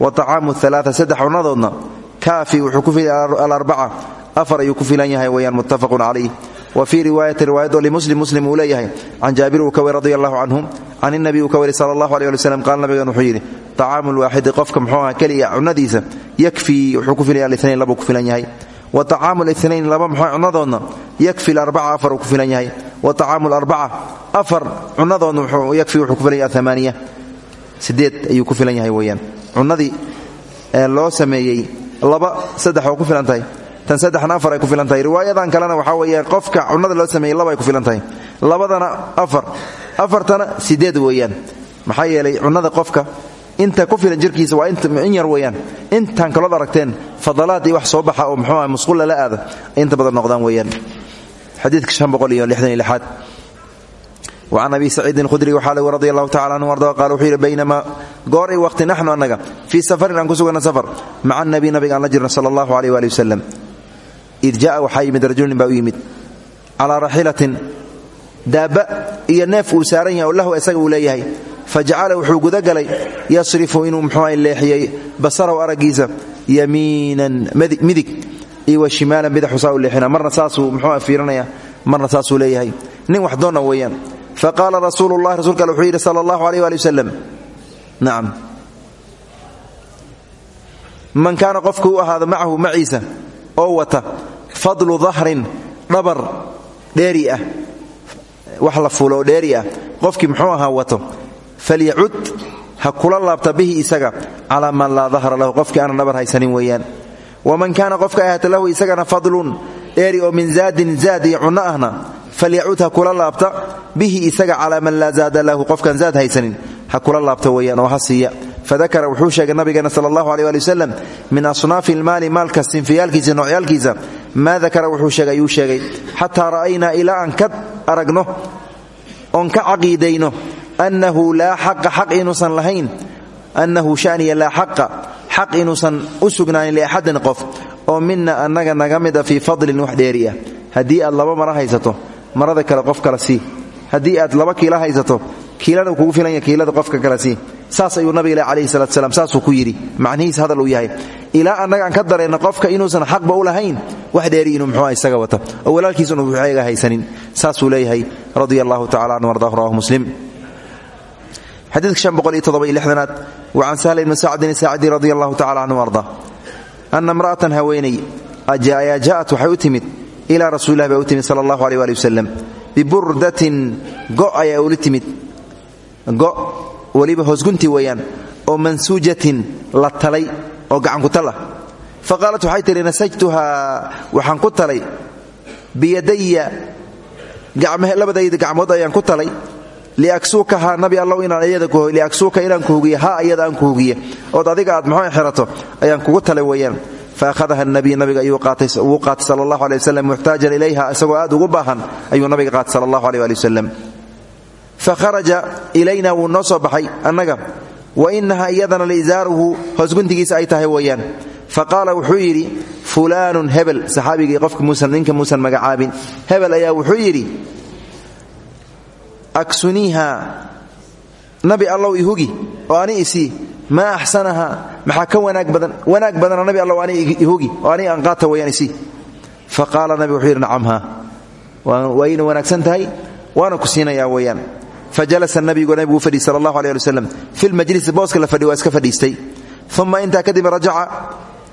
wa acaamu alaaa saddex cunnadoodna kaafi wuxuu ku filaya alarbaca afar ayuu ku filan yahay weyaan muttafaqun calayh wa fii riwaayatin riwaayad oo limuslim muslim uu leeyahay can jaabir uu ka weri radi allahu canhum can inabi uu ka weri sala allahu aleh ali waslm qaala nabigan wuxuu yidhi tacaamu lwaaxidi qofka muxuu aha keliga cunnadiisa yakfii wuxuu ku filaya alinayn labuu ku filan yahay wa طacaamu linayn laba cunadoodna? Yakfi larbaca afar uu ku filan yahay. Wa طacaamu larbaca afar cunadoodna yakfi wuxuu ku filan yahay amaaniya sideed ayuu ku filan yahay weyaan cunadii loo sameeyey laba saddex oo ku filan tahay. Tan saddexna afar ay ku filan tahay. Riwaayadan kalena waxaa weeyaan qofka cunada loo sameeyey laba ay ku filan tahay. Labadana afar. Afartana sideed weeyaan. Maxaa yeelay cunada qofka inta ku filan jirkiisa waa in yar weeyaan. Intaan kalood aragteen fadalaad iyo wax soo baxa oo muxuu ah musqul lala aada inta badan noqdaan weeyaan. Xadiidka lixaad. Wacan abi saciidin khudri waxaa lagu radi allahu anhu arda qaala wuxuu yidhi baynamaa goor waqti naxnu annaga fii safarin aan ku safar maca nabi nabiga aan la jirna sala allahu aleyh waali wasalam id ja'a waxaa yimid rajulnin baa u yimid calaa raxilatin daabba iyo neef uu saaran isaga uu leeyahay fajacala wuxuu gudagalay yasrifu inuu muxuuha leexiyey basarahu araggiisa yamiinan midig iyo wa shimaalan bidaxusaa u leexina marna saasuu muxuuha fiirinaya marna saasuu leeyahay. Nin wax doonna weeyaan. Faqaala rasuulu llahi rasulka alle wuxuu yidhi sala allahu man kaana qofku u ahaado macahu maciisa oo wata fadlu dahrin dhabar dheeri ah. Wax la fuulo oo dheeri ah. Qofkii muxuu ahaa wato falyacud ha kula laabta bihi isaga calaa man laa dahra lahu qofkii aanan dhabar haysanin weeyaan. waman kaana qofka ahata lahu isagana fadlun dheeri oo min zaadin zaad iyo cunno ahna ha kula laabta bihi isaga calaa man laa zaada lahu qofkaan zaad haysanin ha kula laabta weeyaan oo ha siiya. fadakara wuxuu sheegay nabigeena sala allahu aleh ali wasalam min asnaafi ilmaali maalka sinfiyaalkiisa noocyaalkiisa maa dakara wuxuu sheegay ayuu sheegay. xataa ra'aynaa ilaa aan ka aragno annahu laa xaqa xaq inuusan lahayn. Annahu shaniya laa xaqa xaq inuusan u sugnaanin liaxadin qof. Oo mina annaga naga mida fii fadlin wax dheeri ah haddii aad laba haysato marada kale qof kale sii. Haddii aad laba kiila haysato kiilana kugu filanya kiilada qofka kale sii. Saas ayuu nabiga ileh calayhi salatu salaam saasuu ku yidhi. Macnihiis hadal uu yahay. Ilaa annaga aan ka dareenno qofka inuusan xaqba u lahayn wax dheeri inuu muxuuha isaga wata oo walaalkiisuna wuxuuga haysanin. Saasuu leeyahay radia allahu tacala anhu ardahu rawahu muslim xadiidka shan boqol iyo toddoba iyo lixdanaad wa can sahl ibni sacdin saacidi radi allahu tacala canhu arda ana imra'atan haweeney ayaa ja'at waxay u timid ilaa rasuulilah bay u timid sala allahu aleh ali wasalam biburdatin go' ayaa ula timid. Go' weliba hoosgunti weeyaan oo mansuujatin la talay oo gacankutal ah fa qaalat waxay tihi nasajtuhaa waxaan ku talay. Biyadaya labadayda gacmood liaksuuka inaan kuhugiyo haa iyada aan kuhugiye ood adiga aad muxuu xirato ayaan kugu talay weeyaan. Fa akhadaha nabiy nabiga ayuu qaatay sala allahu aleh wasalam muxtaajan ilayha isagoo aad ugu baahan ayuu nabiga qaatay sala allahu aleh fa kharaja ilayna wuu noo soo baxay annaga wa inaha iyadana liisaaruhu hoosguntigiisa ay tahay weeyaan. Fa qaala wuxuu yidhi fulaanun hebel saxaabigii qofka muusan ninka muusan magacaabin. Hebel ayaa wuxuu yidhi aksuniiha. Nabi allow ihugi oo ani isii maa axsanaha maxaa ka wanaag badan wanaag badana nabi allow ani ihugi oo ani aan qaata wayaan isii fa nabi wuxuu yidhi nacamha wanaagsan tahay? Waana ku siinayaa weeyaan fa jalasa nabigu nabigu fadhiy sala allahu aleh ali wasalam booska la fadhiy waa iska fadhiistay. Uma intaa kadib rajaca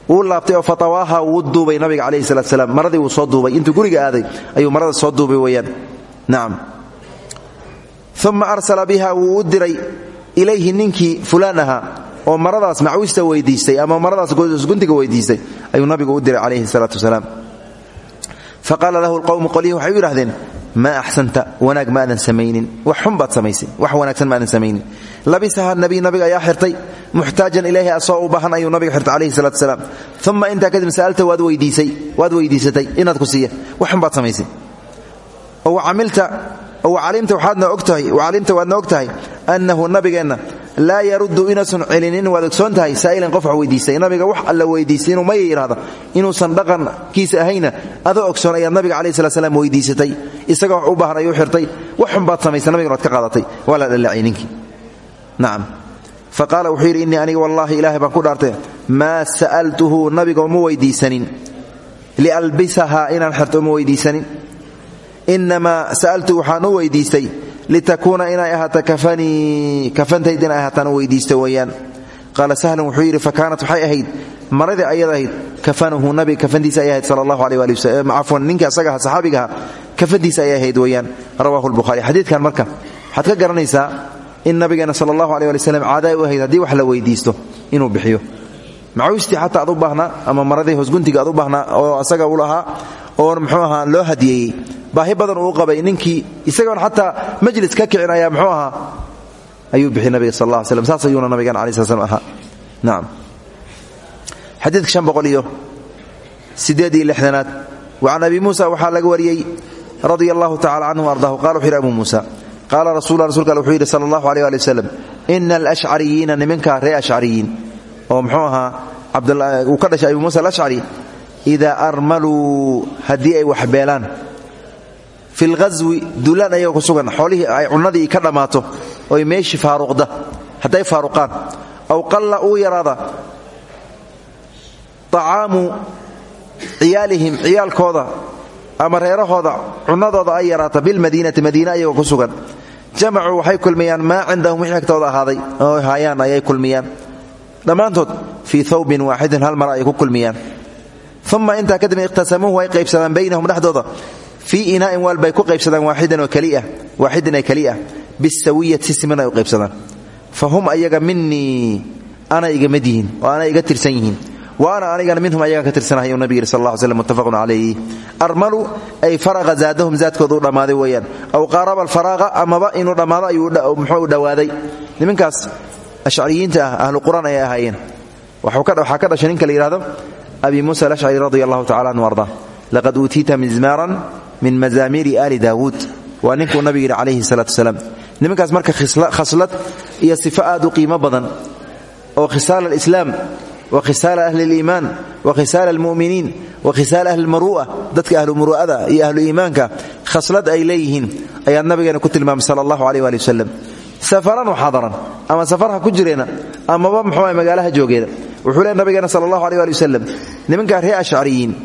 wuu laabtay oo fatawaaha wuu duubay nabiga calayhi salatu salaam. Maradii wuu soo duubay intuu guriga aaday ayuu marada soo duubay weeyaan nacam uma arsala biha wuu u diray ilayhi ninkii fulaan ahaa oo maradaas macwista weydiistay ama maradaas guntiga weydiistay ayuu nabigu u diray calayhi salaatu wasalaam. Fa qaala lahu lqowmu qolyihi waxay u yidhahdeen maa axsanta wanaag maadan samaynin. Wax xun baad samaysay wax wanaagsan maadan samaynin. Labisaha nabiy nabiga ayaa xirtay muxtaajan ilayhi asoo u baahan nabiga xirtay calayhi salatu wasalaam. Uma intaa kadib sa'alta waad weydiisatay inaad ku siiya. Wax xun baad samaysay oo camilta calimta waadna og tahay annahu nabigeenna laa yaruddu inuusan celinin waad ogsoon tahay qof wax weydiistay. Nabiga wax alla weydiistay inuu maya yidhahdo inuusan dhaqankiisa ahayna adoo ogsoon ayaad nabiga calayhi salat slam weydiisatay. Isaga wax u baahan ayuu xirtay. Wax xun baad samaysay nabigana waad ka qaadatay. Waa la dhalaaciyay ninkii. Nacam fa qaala wuxuu yidhi innii aniga wallaahi ku dhaartay maa sa'altuhu nabiga uma weydiisanin. Lialbisahaa inaan xirto uma weydiisanin inamaa sa'altu waxaan u weydiistay litakuuna inay ahaato kafanii kafantayd inay ahaataan u weydiista weeyaan qaala sahlun wuxuu yidhi fa kaanat waxay ahayd maradii ayad ahayd kafanuhu nabiga kafantiisa ay ahayd sala allahu aleh ali waslm cafwan ninka asaga aha saxaabigaha kafantiisa ay ahayd weeyaan rawahu lbuhari xadiidkan marka waxaad ka garanaysaa in nabigeena sala allahu aleh ali wslam caadaa u ahayd haddii wax la weydiisto inuu bixiyo macawistii xataa aad u baahnaa ama maradii hoosguntiga aad baahi badan uu qabay. Ninkii isagoon xataa majlis ka kicin ayaa muxuu ahaa? Ayuu bixi nabiga sal alla slam saas ayuuna nabigan alai sl slam ahaa. Nacam xadiidka shan boqol iyo lixdanaad. Wa can abi muusa laga wariyey radia allahu tacala canhu ardahu. Qala wuxu yidhi abu muusa. Qaala rasulla rasulka al wuxuu yidhi sala allahu aleh ali oo muxuu ahaa uu ka dhashay abu muusa alashcari idaa armaluu haddii ay fi lghaswi duulaan ayaga ku sugan. Xoolihii ay cunnadii ka dhammaato oy meeshii faaruqda hadday faaruqaan. Aw qalla uu yaraada acaamu ciyaalihim ciyaalkooda ama reerahooda cunnadooda ay yaraata bilmadiinati madiine ayagoo ku sugan. Jamacuu waxay kulmiyaan maa cindahum wixii agtooda ahaaday? Oo haayaan ayay kulmiyaan. Dhammaantood fii thawbin waaxidin hal mar ay ku kulmiyaan. Uma intaa kadibna ikhtasamuuhu ay qaybsadaan baynahum dhexdooda fii inaa'in waal bay ku qaybsadaan waaxidan ee keliah bisawiyati si siman ay u qaybsadaan. Ayaga minii ana iga mid yihiin oo ana iga tirsan yihiin wa ana anigana minhum ayaga ka tirsanahay nabig yidhi sal alla slam muttafaqun calayh armalu ay faraqa zaadahum zaadkooda u dhammaaday weeyaan. Aw qaaraba alfaraaqa amaba inuu dhammaado ayuu muxuu dhowaaday nimankaas ashcariyiinta ah ahlu qur'aan ahaayeen. Waxaa ka dhashay ninka la yidhahdo abi muusa alashcari radi allahu tacala anhu arda. Laqad uutiita mizmaaran min mazaamiiri ali daawuud. Waa ninkuu nabiga yidhi calayhi salaatu nimankaas marka khaslad iyo sifo u qiimo badan oo khisaal alislaam wa khisaala ahli aliimaan wa khisaala almu'miniin wa khisaala ahli almuru'a dadka ahlu muru'ada iyo ahlu iimaanka khaslad ay leeyihiin ayaa nabigeena ku tilmaamay sala allahu aleyh waali wasalam safaran waxaadaran ama safar ha ku jireena amaba muxuu ah magaalaha joogeeda. Wuxuu leey nabigeena sala allahu aleh waali wasalam ree ashcariyiin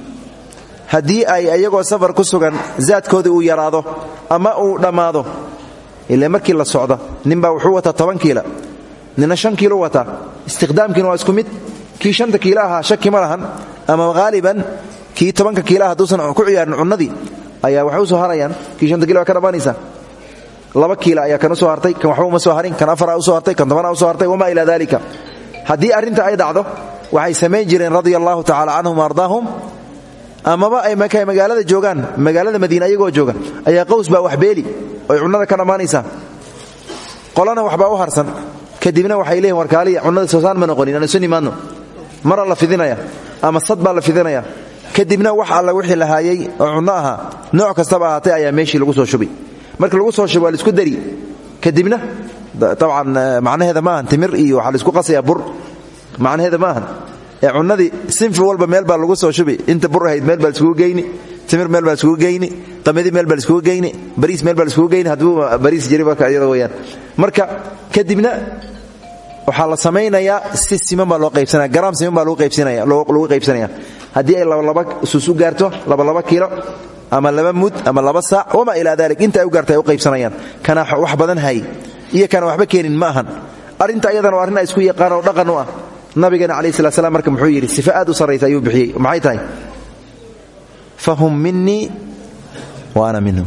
haddii ay ayagoo safar ku sugan zaadkoodii uu yaraado ama uu dhammaado ile markii la socda ninbaa wuxuu wataa toban kiila. Nina shan kiilo wataa. Istiqdaamkiina waa isku mid. Kii shanta kiila ahaa shaki ma lahan. Ama haaliban kii tobanka kiilaah hadduusan ku ciyaarin cunnadii ayaa waxay u soo harayaan. Kii shanta kiila ka dhammaanaysaa laba kiila ayaa kan soo hartay kan waxba uma soo harin kan afaraa u soo hartay kan tobanaa u soo hartay wamaa ilaa dalika haddii arrinta ay dhacdo waxay samayn jireen radia allahu tacala canhum ardaahum amaba ay markay magaalada joogaan magaalada madiine ayagoo jooga ayaa qaws baa waxbeeli oy cunnada ka dhammaanaysaa qolana waxbaa u harsan. Kadibna waxay leeyihiin warkaaliya cunnada soosaan ma noqonin aan isu nimaadno mara la fidinaya ama sad baa la fidinaya. Kadibna wax alla wixii la haayay oo cunno ahaa nooc ayaa meeshii lagu soo shubi marka lagu soo shubo waa dari. Kadibna dabcan macnaheeda ma ahan iyo waxaa la isku qasayaa bur. Macnaheeda ma ee cunnadii sinfi walba meel baa lagu soo shubi. Inta bur ahayd meel baa laiskugu geyni timir meel baa laiskugu geyni qamadi meel baa laiskugu geyni bariis meel baa laiskugu geyni hadduu bariis jiri marka iyada weyaan marka kadibna waxaa la samaynayaa si siman loo qaybsanaya garaam siman baa lagu qaybsanaya haddii ay labalaba suus u gaarto labalaba kiilo ama laba mud ama laba saac wamaa ilaa dalik inta ay u gaarta ay u qaybsanayaan. Kana wax badan hay iyo kana waxba keenin ma ahan. Ayadana waa arrin ay isku yaqaan oo dhaqan u ah nabigeena calayhi salat slam marka muxuu yidhi sifa aad u sarraysa ayuu bixiyey. Maxay tahay? Fahum minii wa ana minhum.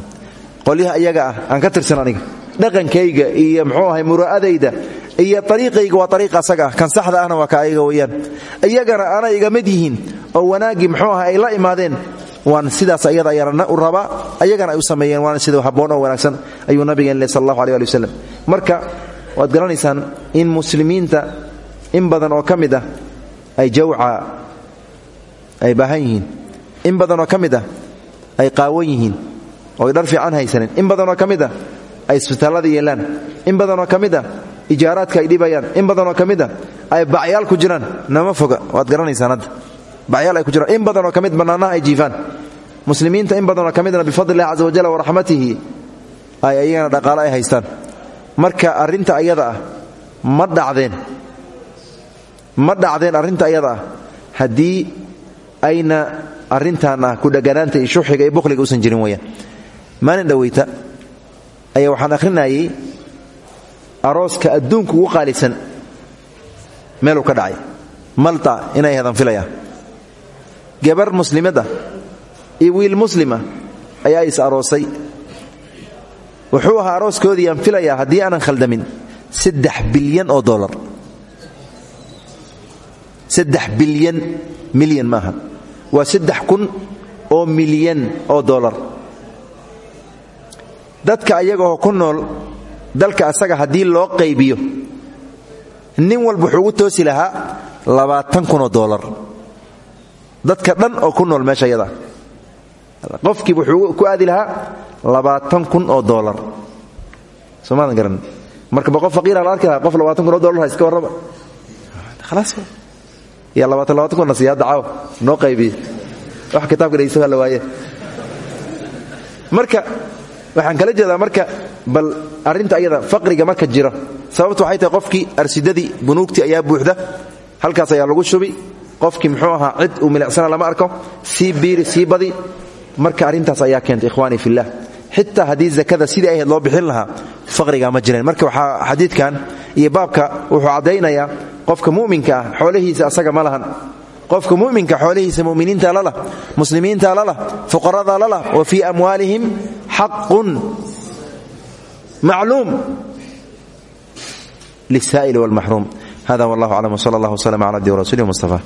Qolyaha iyaga ah aan ka tirsan aniga dhaqankayga iyo muxuu ahay muraa'adayda iyo ariiqayga waa ariiq asaga ah. Kan saxda ahna waa ka ayaga weeyaan. Iyagana ana iga mid yihiin oo wanaaggii muxuu ahay ay la imaadeen waan sidaas ayada ayana u rabaa ayagana ay u sameeyeen waana sida habboon oo wanaagsan ayuu nabigeen le sal allahu aleh ali marka waad garanaysaan in muslimiinta in badan oo ka mid ah ay jawca ay baahan in badan oo ka ah ay qaawan yihiin oo ay dhar fiican in badan oo ka mid ah ay isbitaallada yeelaan in badan oo ka mid ijaaraadka ay dhibayaan in badanoo ka mid ay bacyaal ku jiraan nama foga waad garanaysaan bacyaal ay ku jiraan in badanoo ka mid bannaanaha ay jiifaan. Muslimiinta in badanoo ka midna bifadli illahi caza wajal waraxmatihi ay ayagana dhaqaale ay haystaan. Marka arrinta ayada ah ma dhacdeen ma dhacdeen arrinta ayada ah haddii ayna arrintan ah kudheganaanta iyo shuxiga iyo bukhliga usan jirin weyaan maalin dhoweyta ayaa waxaan akhrinayay arooska adduunka ugu qaalisan meeluu ka dhacay. Malta inay hadan filaya gabar muslimadda iyo wiil muslima ayaa is aroosay. Wuxuu ahaa arooskoodii aan filayaa haddii aanan khaldamin. Saddex bilyan oo dolar bilyan milyan maaha. Waa saddex kun oo milyan oo dolar dadka ayagaoo ku nool dalka asaga haddii loo qaybiyo nin walba wuxuu ugu toosi lahaa labaatan kun oo dolar dadka dhan oo ku nool meesha yada. Wuxuu ku aadi lahaa labaatan kun oo dolar soomaadan garan? Marka ba qof faqiira la arki lahaa qof labaatan kun oo dolar iska warraba khalaas yaa labaatan labaatan kun nasiya hadda caawa noo qaybiye wax kitaabka dhegeysta waa la waaye. Marka waxaan kala jeedaa marka bal arrinta ayada faqriga marka jiro sababtu waxay tahay qofkii arsidadii bunuugtii ayaa buuxda halkaas ayaa lagu shubi. Qofkii muxuu ahaa cid uu milicsana lama arko sii biiri sii badi. Marka arrintaas ayaa keentay ikhwaanii fillah. Xitaa haddii zakada sidii ahayd loo bixin lahaa faqrigaa ma jireen. Marka waxaa xadiidkan iyo baabka wuxuu caddaynayaa qofka mu'minka ah xoolihiisa asaga ma lahan. Qofka muminka xoolihiisa muminiinta lalah muslimiinta lalah fuqarada lalah wa fii amwaalihim xaqun macluum. Lisaa'ili wاlmaxruum hada wallah aclam wsala allah wslm cala abdi mustafa